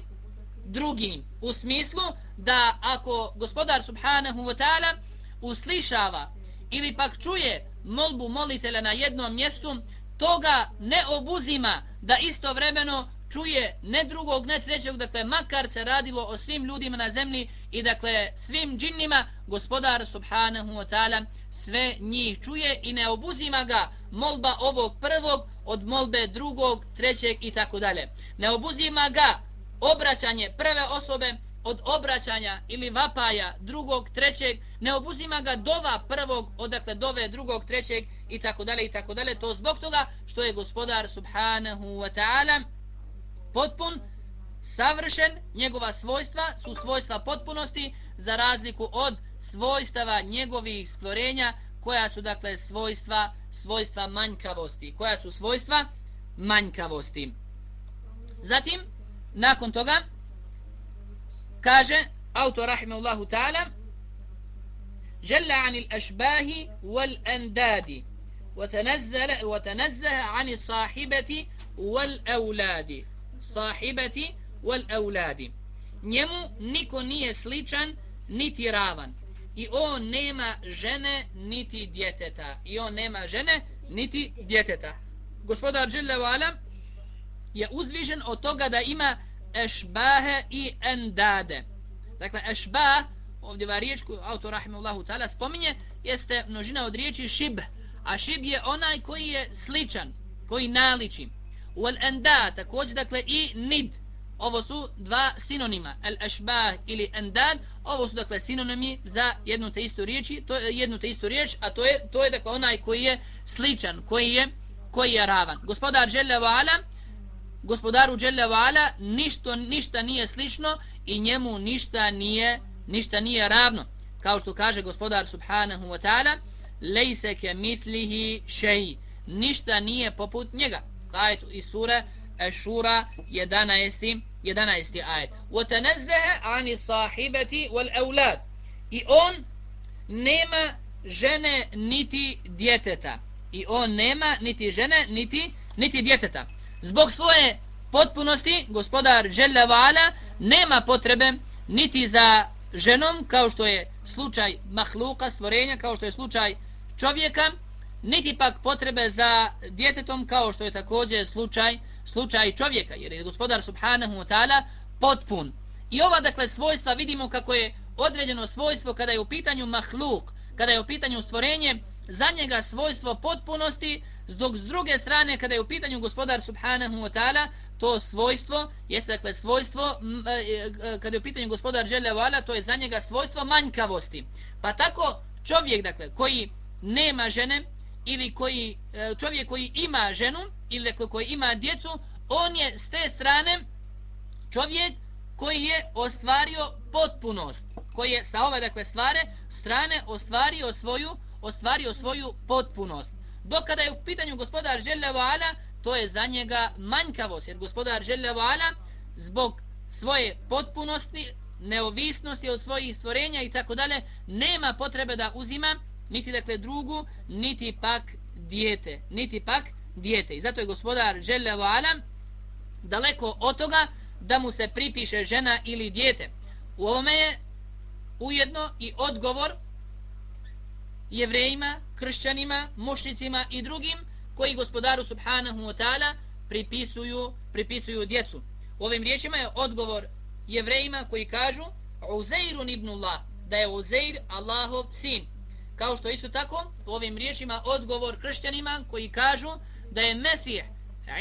drugim. U smislu da ako gospodar subhanahu wa ta'ala uslišava ili pak čuje molbu molitelja na jednom mjestu, toga ne obuzima da istovremeno čuje ne drugog, ne trećeg, dakle, makar se radilo o svim ljudima na zemlji i, dakle, svim džinnima, gospodar, subhanahu wa ta'ala, sve njih čuje i ne obuzima ga molba ovog prvog od molbe drugog, trećeg i tako dalje. Ne obuzima ga obraćanje prve osobe od obraćanja ili vapaja drugog, trećeg, ne obuzima ga dova prvog, odakle dove drugog, trećeg i tako dalje i tako dalje. To zbog toga što je gospodar subhanahu wa ta'ala potpun, savršen, njegova svojstva su svojstva potpunosti za razliku od svojstava njegovih stvorenja koja su dakle svojstva svojstva manjkavosti. Koja su svojstva manjkavosti. Zatim, nakon toga, kaže autor rahimahullahu ta'ala جل عن الأشباه والأنداد وتنزل وتنزه عن الصاحبة والأولاد صاحبة والأولاد njemu niko nije sličan niti ravan i on nema žene niti djeteta i on nema žene niti djeteta gospodar Đelevala je uzvižen od toga da ima ešbahe i endade. Dakle, ešbah, ovdje va riječ koju autor Rahimullahu ta'ala spominje, jeste množina od riječi šib, a šib je onaj koji je sličan, koji naliči. U el enda, također, dakle, i nid, ovo su dva sinonima, el ešbah ili endad, ovo su, dakle, sinonimi za jednu te istu riječi, to je jednu te istu riječ, a to je, to je dakle, onaj koji je sličan, koji je, koji je ravan. Gospodar Žele Alam, gospodaru Đelle Vala ništa, ništa nije slično i njemu ništa nije ništa nije ravno. Kao što kaže gospodar Subhanahu wa ta'ala lejse ke mitlihi šeji. Ništa nije poput njega. Ajet iz sura Ešura 11. 11. ajet. وَتَنَزَّهَ عَنِ صَاحِبَةِ وَالْأَوْلَادِ I on nema žene niti djeteta. I on nema niti žene niti, niti djeteta. Zbog svoje potpunosti, gospodar Želevala nema potrebe niti za ženom, kao što je slučaj mahluka, stvorenja, kao što je slučaj čovjeka, niti pak potrebe za djetetom, kao što je također slučaj, slučaj čovjeka, jer je gospodar Subhanahu wa ta'ala potpun. I ova, dakle, svojstva vidimo kako je određeno svojstvo kada je u pitanju mahluk, kada je u pitanju stvorenje, za njega svojstvo potpunosti, dok s druge strane, kada je u pitanju gospodar subhanahu wa ta'ala, to svojstvo, jeste dakle svojstvo, e, e, kada je u pitanju gospodar žele vala, to je za njega svojstvo manjkavosti. Pa tako čovjek, dakle, koji nema žene, ili koji, e, čovjek koji ima ženu, ili dakle, koji ima djecu, on je s te strane čovjek koji je ostvario potpunost, koji je sa ove dakle, stvare, strane ostvario svoju, ostvario svoju potpunost. Dok kada je u pitanju gospodar Želevala, to je za njega manjkavost, jer gospodar Želevala zbog svoje potpunosti, neovisnosti od svojih stvorenja i tako dalje, nema potrebe da uzima niti dakle drugu, niti pak dijete, niti pak dijete. I zato je gospodar Želevala daleko od toga da mu se pripiše žena ili dijete. U ovome je ujedno i odgovor jevrejima, kršćanima, mušnicima i drugim koji gospodaru subhanahu wa ta'ala pripisuju, pripisuju djecu. U ovim riječima je odgovor jevrejima koji kažu Uzeirun ibnullah, da je Uzeir Allahov sin. Kao što isto tako u ovim riječima odgovor kršćanima koji kažu da je Mesih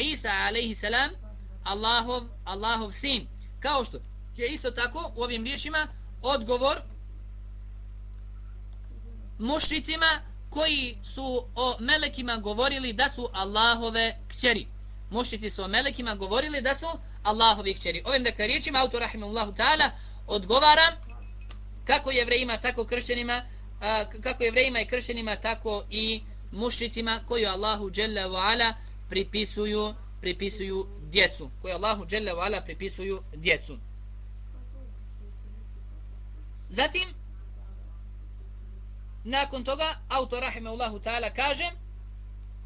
Isa alaihi salam Allahov, Allahov sin. Kao što je isto tako u ovim riječima odgovor mušricima koji su o melekima govorili da su Allahove kćeri. Mušrici su o melekima govorili da su Allahove kćeri. Ovim dakle riječima autor rahimahullahu ta'ala odgovara kako jevrejima, tako kršćanima, a, kako jevrejima i kršćanima, tako i mušricima koji Allahu dželle ve ala pripisuju, pripisuju djecu. Koji Allahu dželle ve ala pripisuju djecu. Zatim, nakon toga autor rahimahullahu ta'ala kaže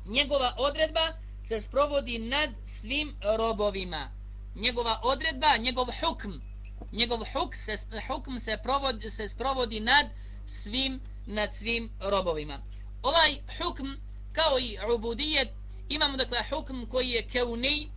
njegova odredba se sprovodi nad svim robovima. Njegova odredba njegov hukm njegov huk se, hukm se, provodi, se sprovodi nad svim nad svim robovima. Ovaj hukm kao i ubudijet imamo dakle hukm koji je keuni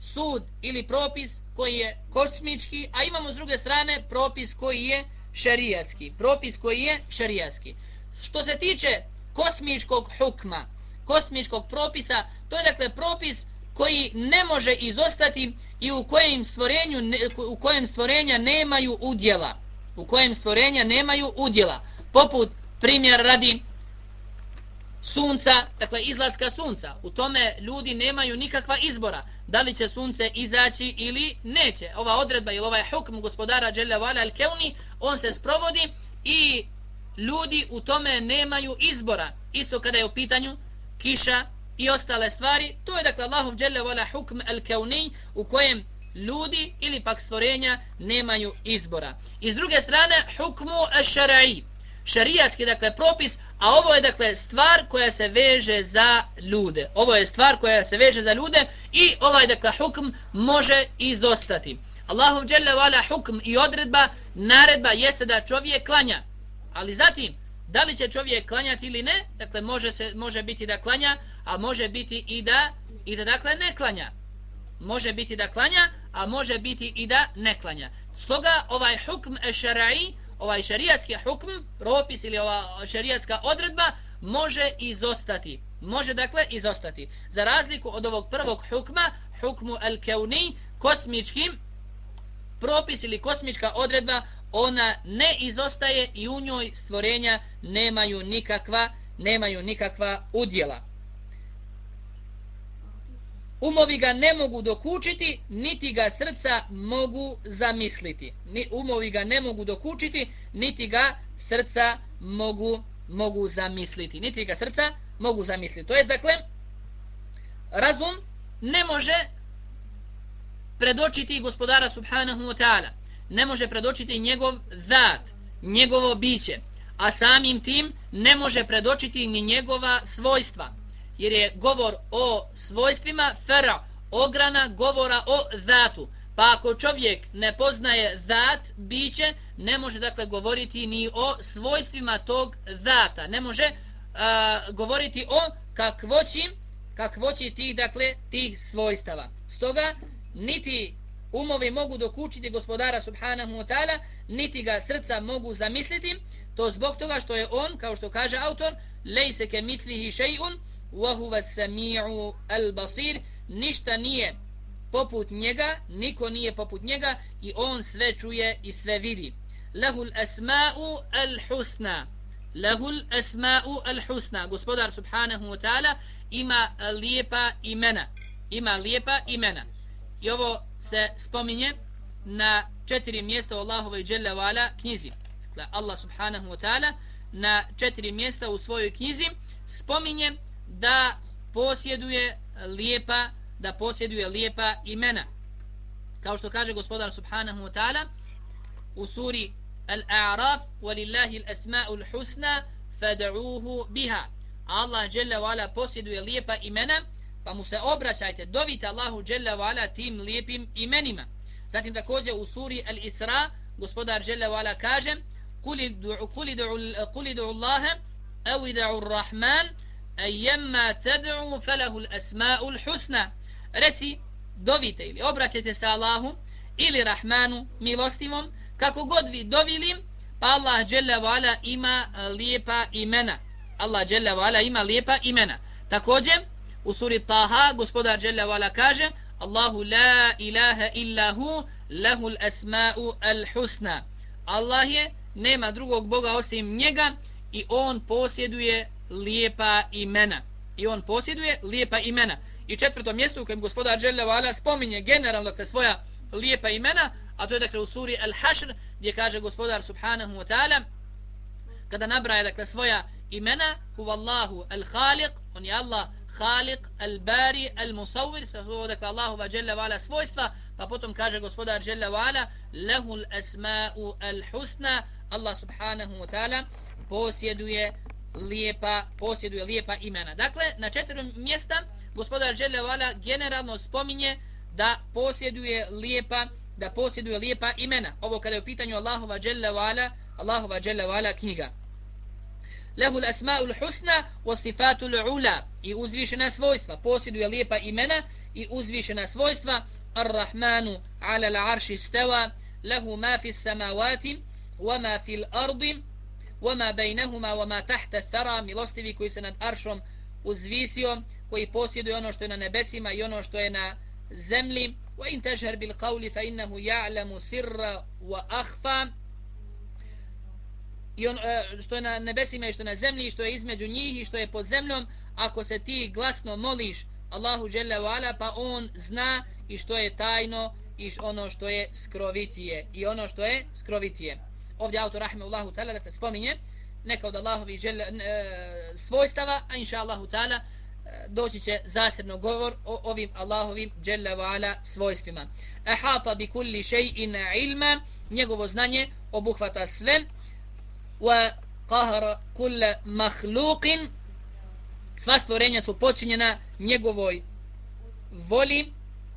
sud ili propis koji je kosmički a imamo s druge strane propis koji je šerijatski, propis koji je šerijatski. Što se tiče kosmičkog hukma, kosmičkog propisa, to je dakle propis koji ne može izostati i u kojem stvorenju u kojem stvorenja nemaju udjela. U kojem stvorenja nemaju udjela. Poput primjer radi sunca, dakle izlaska sunca. U tome ljudi nemaju nikakva izbora. Da li će sunce izaći ili neće. Ova odredba ili ovaj hukm gospodara Đelja Vala al Keuni, on se sprovodi i ljudi u tome nemaju izbora. Isto kada je u pitanju kiša i ostale stvari, to je dakle Allahov Đelja Vala hukm al Keuni u kojem ljudi ili pak stvorenja nemaju izbora. I s druge strane, hukmu al-šara'i, šarijatski dakle propis, a ovo je dakle stvar koja se veže za ljude. Ovo je stvar koja se veže za ljude i ovaj dakle hukm može izostati. Allahov dželle vala hukm i odredba, naredba jeste da čovjek klanja. Ali zatim, da li će čovjek klanjati ili ne, dakle može, se, može biti da klanja, a može biti i da, i da dakle ne klanja. Može biti da klanja, a može biti i da ne klanja. Stoga ovaj hukm ešara'i, ovaj šerijatski hukm, propis ili ova šerijatska odredba može izostati. Može dakle izostati. Za razliku od ovog prvog hukma, hukmu al-kauni, kosmički propis ili kosmička odredba, ona ne izostaje i u njoj stvorenja nemaju nikakva nemaju nikakva udjela umovi ga ne mogu dokučiti, niti ga srca mogu zamisliti. Ni, umovi ga ne mogu dokučiti, niti ga srca mogu, mogu zamisliti. Niti ga srca mogu zamisliti. To je, dakle, razum ne može predočiti gospodara subhanahu wa ta'ala. Ne može predočiti njegov zat, njegovo biće. A samim tim ne može predočiti ni njegova svojstva jer je govor o svojstvima fera, ograna govora o zatu. Pa ako čovjek ne poznaje zat, biće, ne može dakle govoriti ni o svojstvima tog zata. Ne može a, govoriti o kakvoći, kakvoći tih, dakle, tih svojstava. Stoga, niti umovi mogu dokučiti gospodara subhanahu wa ta'ala, niti ga srca mogu zamisliti, to zbog toga što je on, kao što kaže autor, lejse ke mitlihi še'un, وهو السميع البصير ništa nije poput njega niko nije poput njega i on sve čuje i sve vidi lahul asma'u al husna lahul asma'u al husna gospodar subhanahu wa ta'ala ima lijepa imena ima lijepa imena i ovo se spominje na četiri mjesta u Allahovoj dželle vala knjizi dakle Allah subhanahu wa ta'ala na četiri mjesta u svojoj knjizi spominje da posjeduje lijepa da posjeduje lijepa imena. Kao što kaže gospodar subhanahu wa ta'ala u suri Al-A'raf walillahi al-asma'ul husna fad'uhu biha. Allah dželle ve ala posjeduje lijepa imena pa mu se obraćajte. Dovite Allahu dželle ve ala tim lijepim imenima. Zatim takođe u suri Al-Isra gospodar dželle ve ala kaže قل id'u kul id'u kul id'u Allah aw id'u Ejemma tad'u falahu al-asma'u al-husna. Reci, dovite ili obraćajte se Allahu ili Rahmanu milostivom, kako god vi dovili, pa Allah dželle ve ima lijepa imena. Allah dželle ve ima lijepa imena. Takođe u suri Taha gospodar dželle ve kaže: Allahu la ilaha illa hu lahu al-asma'u al-husna. Allah je nema drugog boga osim njega i on posjeduje lijepa imena. I on posjeduje lijepa imena. I četvrto mjesto u kojem gospodar Žele Vala spominje generalno dakle, svoja lijepa imena, a to je dakle u suri Al-Hashr, gdje kaže gospodar Subhanahu wa ta'ala, kada nabraje dakle svoja imena, huvallahu al-Khaliq, on je Allah Khaliq, al-Bari, al-Musawir, sve su dakle Allahu va Vala svojstva, pa potom kaže gospodar Jalla Vala, lehu al-asma'u al-husna, Allah Subhanahu wa ta'ala posjeduje lijepa, posjeduje lijepa imena. Dakle, na četiri mjesta gospodar Želevala generalno spominje da posjeduje lijepa da posjeduje lijepa imena. Ovo kada je u pitanju Allahova Želevala, Allahova Želevala knjiga. Lehu l'asma'ul husna wa sifatul ula i uzvišena svojstva. Posjeduje lijepa imena i uzvišena svojstva. Ar-Rahmanu ala l'arši steva lehu ma fi samavati wa ma fil ardim وما بينهما وما تحت الثرى milostivi koji se nad aršom uzvisio koji posjeduje ono što je na nebesima i ono što je na zemlji وإن تجهر بالقول فإنه يعلم سر وأخفى i on, što je na nebesima i što je na zemlji, što je između njih i što je pod zemljom, ako se ti glasno moliš Allahu Jelle Ala, pa on zna i što je tajno i ono što je skrovitije. I ono što je skrovitije. Ovdje autor rahimehullahu Ta'ala dakle spominje neka od Allahovi žel, e, svojstava, a inša Allahu Ta'ala e, doći će zasebno govor o ovim Allahovim dželle vala svojstvima. Ehata bi kulli shay'in ilma, njegovo znanje obuhvata sve, wa qahara kull mahluqin, sva stvorenja su počinjena njegovoj voli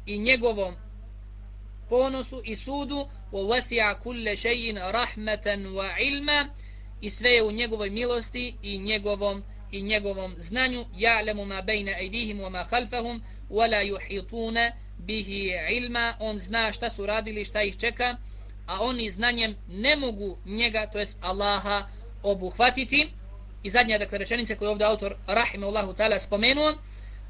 i njegovom ponosu i sudu wa wasi'a kulle shay'in rahmatan wa ilma i sve je u njegovoj milosti i njegovom i njegovom znanju. Ya'lamu ma bayna aydihim wa ma khalfahum wa la yuhituna bihi ilma on zna šta su radili šta ih čeka a oni znanjem ne mogu njega to jest Allaha obuhvatiti. I zadnja dakle rečenica koju ovdje autor rahimahullahu ta'ala spomenuo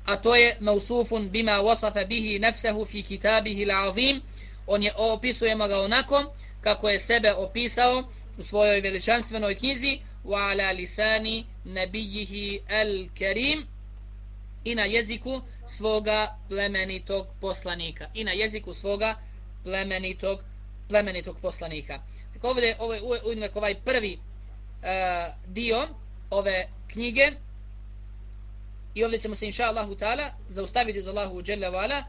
a to je mausufun bima wasafa bihi nafsahu fi kitabihi al-azim on je opisujemo ga onako kako je sebe opisao u svojoj veličanstvenoj knjizi wa ala lisani nabijihi al-karim i na jeziku svoga plemenitog poslanika i na jeziku svoga plemenitog plemenitog poslanika. Tako ovdje, ovo je uvijek dakle, ovaj prvi uh, dio ove knjige i ovdje ćemo se inša Allahu ta'ala zaustaviti uz Allahu uđele vala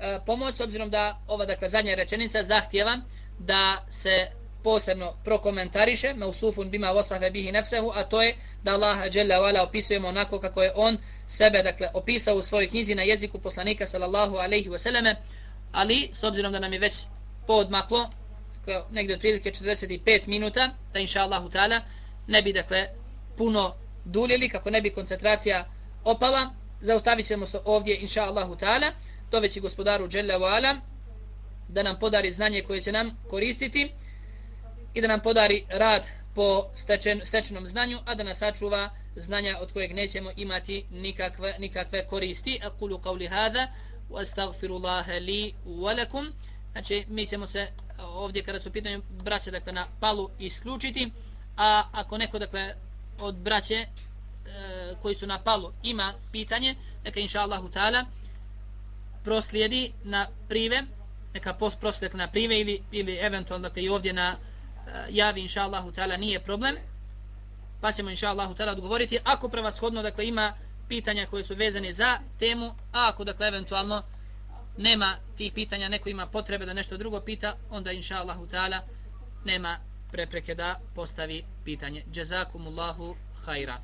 E, pomoć s obzirom da ova dakle zadnja rečenica zahtjeva da se posebno prokomentariše mausufun bima wasafa bihi nafsuhu a to je da Allah dželle vala opisujemo onako kako je on sebe dakle opisao u svojoj knjizi na jeziku poslanika sallallahu alejhi ve selleme ali s obzirom da nam je već podmaklo dakle, negdje otprilike 45 minuta da inša Allahu ta'ala ne bi dakle puno duljili kako ne bi koncentracija opala zaustavit ćemo se ovdje inša Allahu ta'ala doveći gospodaru Jalla da nam podari znanje koje će nam koristiti i da nam podari rad po stečen, stečenom znanju a da nas sačuva znanja od kojeg nećemo imati nikakve, nikakve koristi. Aqulu qavli hada, wa astaghfirullaha li wa lakum. Znači mi ćemo se ovdje kada su pitanju braće dakle na palu isključiti a ako neko dakle od braće e, koji su na palu ima pitanje neka inša Allahu ta'ala proslijedi na prive neka post proslijedi na prive ili, ili eventualno dakle i ovdje na uh, javi inša Allahu ta'ala nije problem pa ćemo inša Allahu ta'ala odgovoriti ako prevashodno dakle ima pitanja koje su vezane za temu a ako dakle eventualno nema tih pitanja, neko ima potrebe da nešto drugo pita, onda inša Allahu ta'ala nema prepreke da postavi pitanje. Jazakumullahu khaira.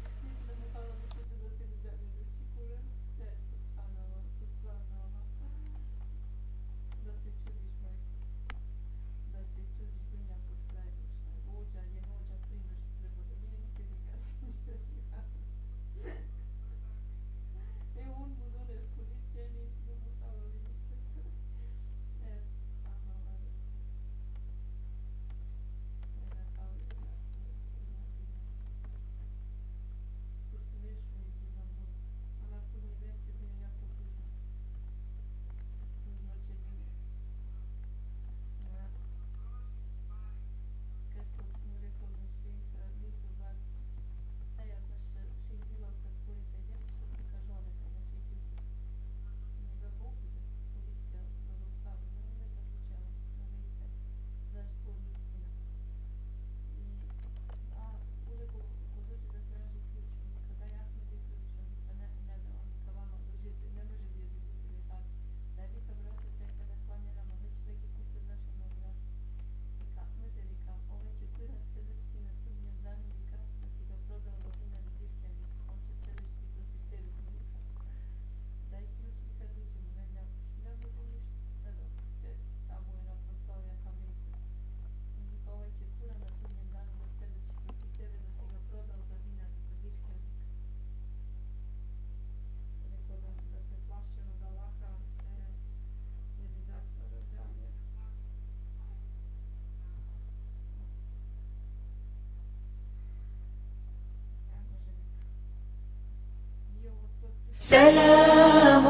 سلام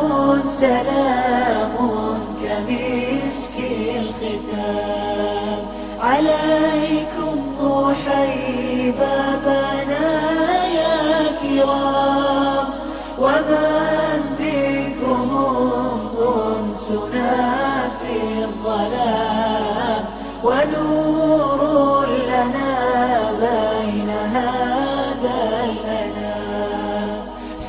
سلام كمسك الختام. عليكم روحي بابنا يا كرام. ومن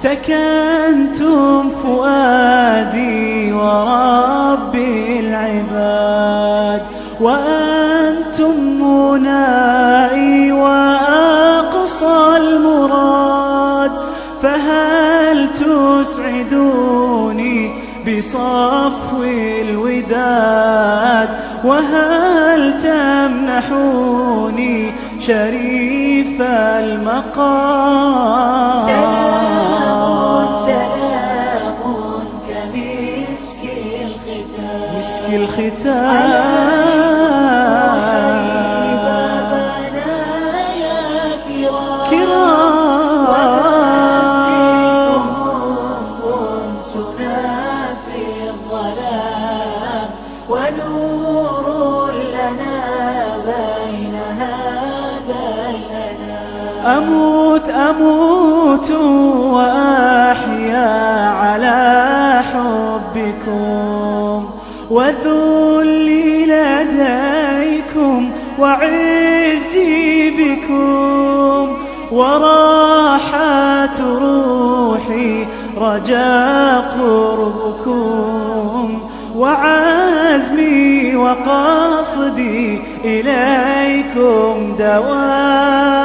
سكنتم فؤادي ورب العباد وأنتم منائي وأقصى المراد فهل تسعدوني بصفو الوداد؟ وهل تمنحوني شريف المقام؟ الختام كرام أنسنا في الظلام ونور لنا بين الأنام أموت أموت وأحيا على حبكم. بكم وراحة روحي رجاء قربكم وعزمي وقصدي إليكم دوام.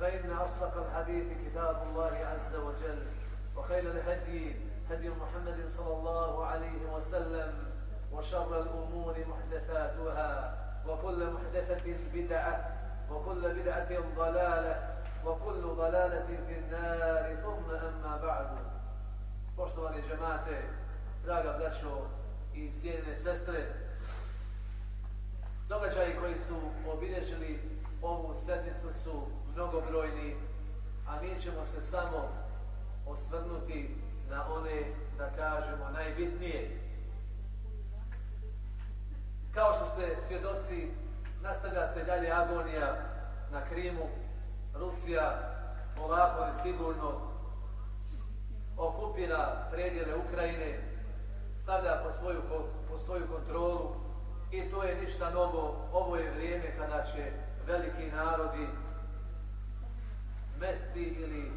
فإن أصدق الحديث كتاب الله عز وجل وخير الهدي هدي محمد صلى الله عليه وسلم وشر الأمور محدثاتها وكل محدثة بدعة وكل بدعة ضلالة وكل ضلالة في النار. ثم أما بعد. Poštovani džemate, draga braćo i cijene sestre, događaji koji su obilježili ovu sedmicu su mnogobrojni, a mi ćemo se samo osvrnuti na one, da kažemo, najbitnije. Kao što ste svjedoci, nastavlja se dalje agonija na Krimu. Rusija polako i sigurno okupira predjele Ukrajine, stavlja po svoju, po svoju kontrolu i to je ništa novo. Ovo je vrijeme kada će veliki narodi mesti ili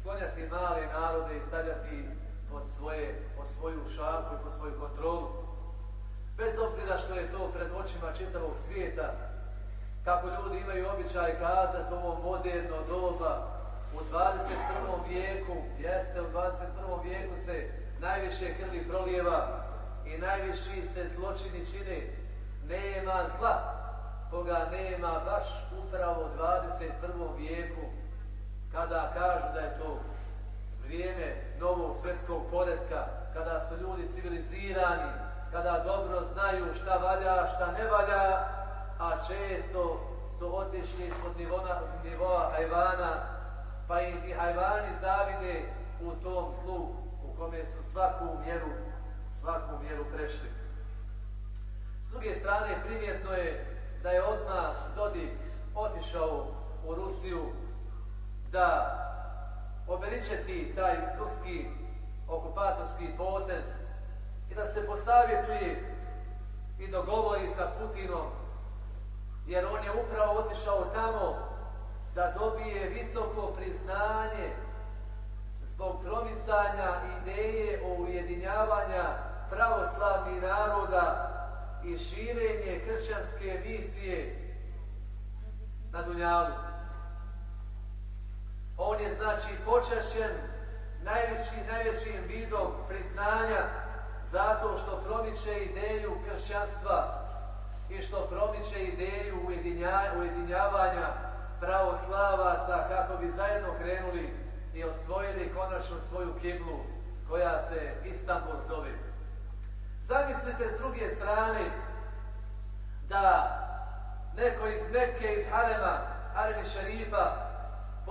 sklonjati male narode i stavljati pod, svoje, pod svoju šapu i pod svoju kontrolu. Bez obzira što je to pred očima čitavog svijeta, kako ljudi imaju običaj kazati ovo moderno doba, u 21. vijeku, jeste u 21. vijeku se najviše krvi prolijeva i najviši se zločini čine. Nema zla, koga nema baš upravo u 21. vijeku, kada kažu da je to vrijeme novog svjetskog poredka, kada su ljudi civilizirani, kada dobro znaju šta valja, šta ne valja, a često su otišli ispod nivona, nivoa hajvana, pa im i hajvani zavide u tom slu u kome su svaku mjeru, svaku mjeru prešli. S druge strane, primjetno je da je odmah Dodik otišao u Rusiju da obeličeti taj ruski okupatorski potez i da se posavjetuje i dogovori sa Putinom, jer on je upravo otišao tamo da dobije visoko priznanje zbog promicanja ideje o ujedinjavanja pravoslavnih naroda i širenje kršćanske misije na Dunjalu. On je znači počašen najvećim, najvećim vidom priznanja zato što promiče ideju kršćanstva i što promiče ideju ujedinja, ujedinjavanja pravoslavaca kako bi zajedno krenuli i osvojili konačno svoju kiblu koja se Istanbul zove. Zamislite s druge strane da neko iz Mekke, iz Harema, Haremi Šarifa,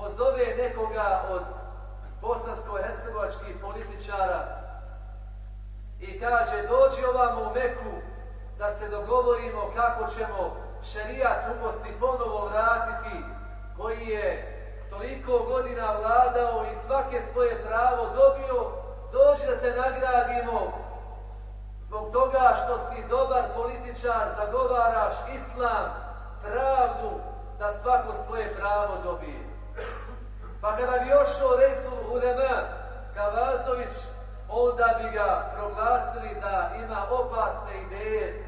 pozove nekoga od bosansko-hercegovačkih političara i kaže dođi ovamo u Meku da se dogovorimo kako ćemo šerijat uposti ponovo vratiti koji je toliko godina vladao i svake svoje pravo dobio, dođi da te nagradimo zbog toga što si dobar političar, zagovaraš islam, pravdu, da svako svoje pravo dobije. Pa kada bi ošao Resul Ulema Kavazović, onda bi ga proglasili da ima opasne ideje.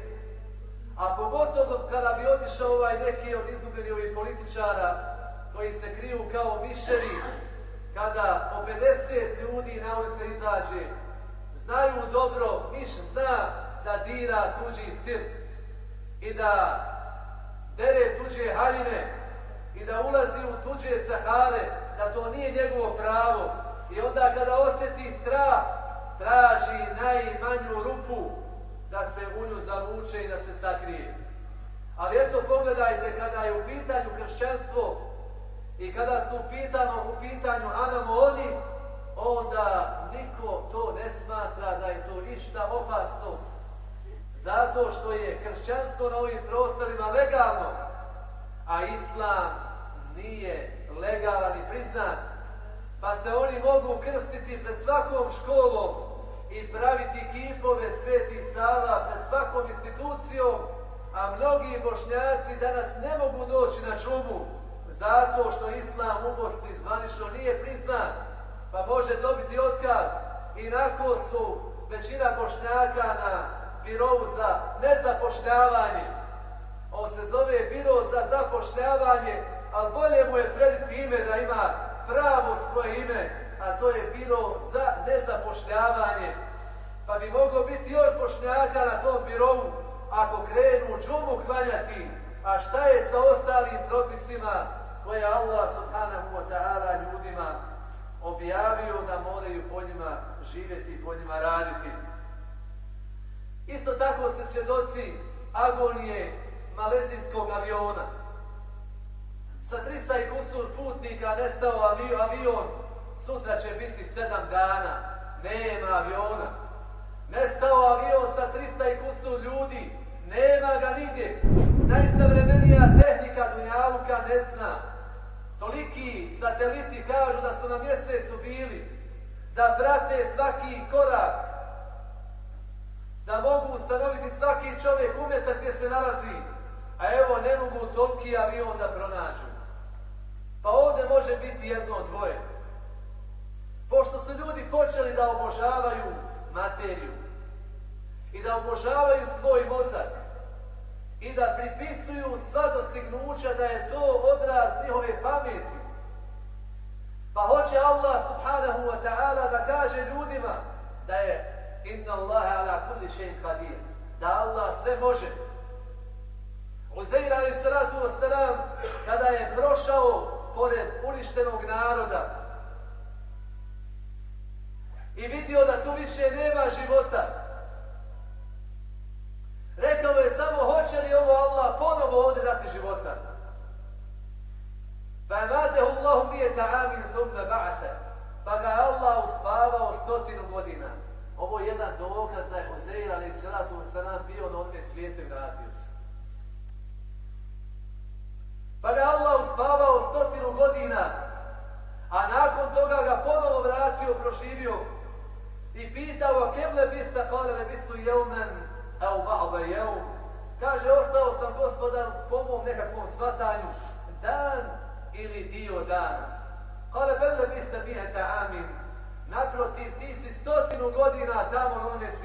A pogotovo kada bi otišao ovaj neki od izgubljenih ovih političara koji se kriju kao miševi, kada po 50 ljudi na ulice izađe, znaju dobro, miš zna da dira tuđi sir i da dere tuđe haljine i da ulazi u tuđe sahare, da to nije njegovo pravo. I onda kada osjeti strah, traži najmanju rupu da se u nju zavuče i da se sakrije. Ali eto pogledajte kada je u pitanju kršćanstvo i kada su u pitanju, u pitanju anamo oni, onda niko to ne smatra da je to ništa opasno. Zato što je kršćanstvo na ovim prostorima legalno, a islam nije legalan i priznat, pa se oni mogu krstiti pred svakom školom i praviti kipove svetih stava pred svakom institucijom, a mnogi bošnjaci danas ne mogu doći na čumu zato što islam u Bosni zvanično nije priznat, pa može dobiti otkaz. Inako su većina bošnjaka na birovu za nezapošljavanje. On se zove biro za zapošljavanje, ali bolje mu je prediti ime da ima pravo svoje ime, a to je biro za nezapošljavanje. Pa bi moglo biti još bošnjaka na tom birovu ako krenu džumu klanjati, a šta je sa ostalim propisima koje Allah subhanahu wa ta'ala ljudima objavio da moraju po njima živjeti i po njima raditi. Isto tako ste svjedoci agonije malezijskog aviona. Sa 300 i kusur putnika nestao avion, sutra će biti 7 dana, nema aviona. Nestao avion sa 300 i kusur ljudi, nema ga nigdje. Najsavremenija tehnika Dunjaluka ne zna Toliki sateliti kažu da su na mjesecu bili, da prate svaki korak, da mogu ustanoviti svaki čovjek umeta gdje se nalazi, a evo ne mogu toliki avion da pronađu. Pa ovdje može biti jedno od dvoje. Pošto su ljudi počeli da obožavaju materiju i da obožavaju svoj mozak i da pripisuju sva dostignuća da je to odraz njihove pameti, pa hoće Allah subhanahu wa ta'ala da kaže ljudima da je inna Allahe ala kulli še'in qadir, da Allah sve može. Uzeir alaih salatu wasalam, kada je prošao pored uništenog naroda i vidio da tu više nema života, rekao je samo hoće li ovo Allah ponovo ovdje dati života. Pa je vadehu Allahu nije ta'amin thumna ba'ate. Pa ga je Allah uspavao stotinu godina. Ovo je jedan dokaz da je Hozeir alaih salatu bio na ovdje svijetu i vratio se. Pa ga Allah uspavao stotinu godina, a nakon toga ga ponovo vratio, proživio i pitao, kem le bista, kale le bistu jeumen, evo ba'ba jeum. Kaže, ostao sam gospodar po mom nekakvom svatanju, dan ili dio dana. Kale, belle bista biheta amin. Naprotiv, ti si stotinu godina tamo na one svijetu.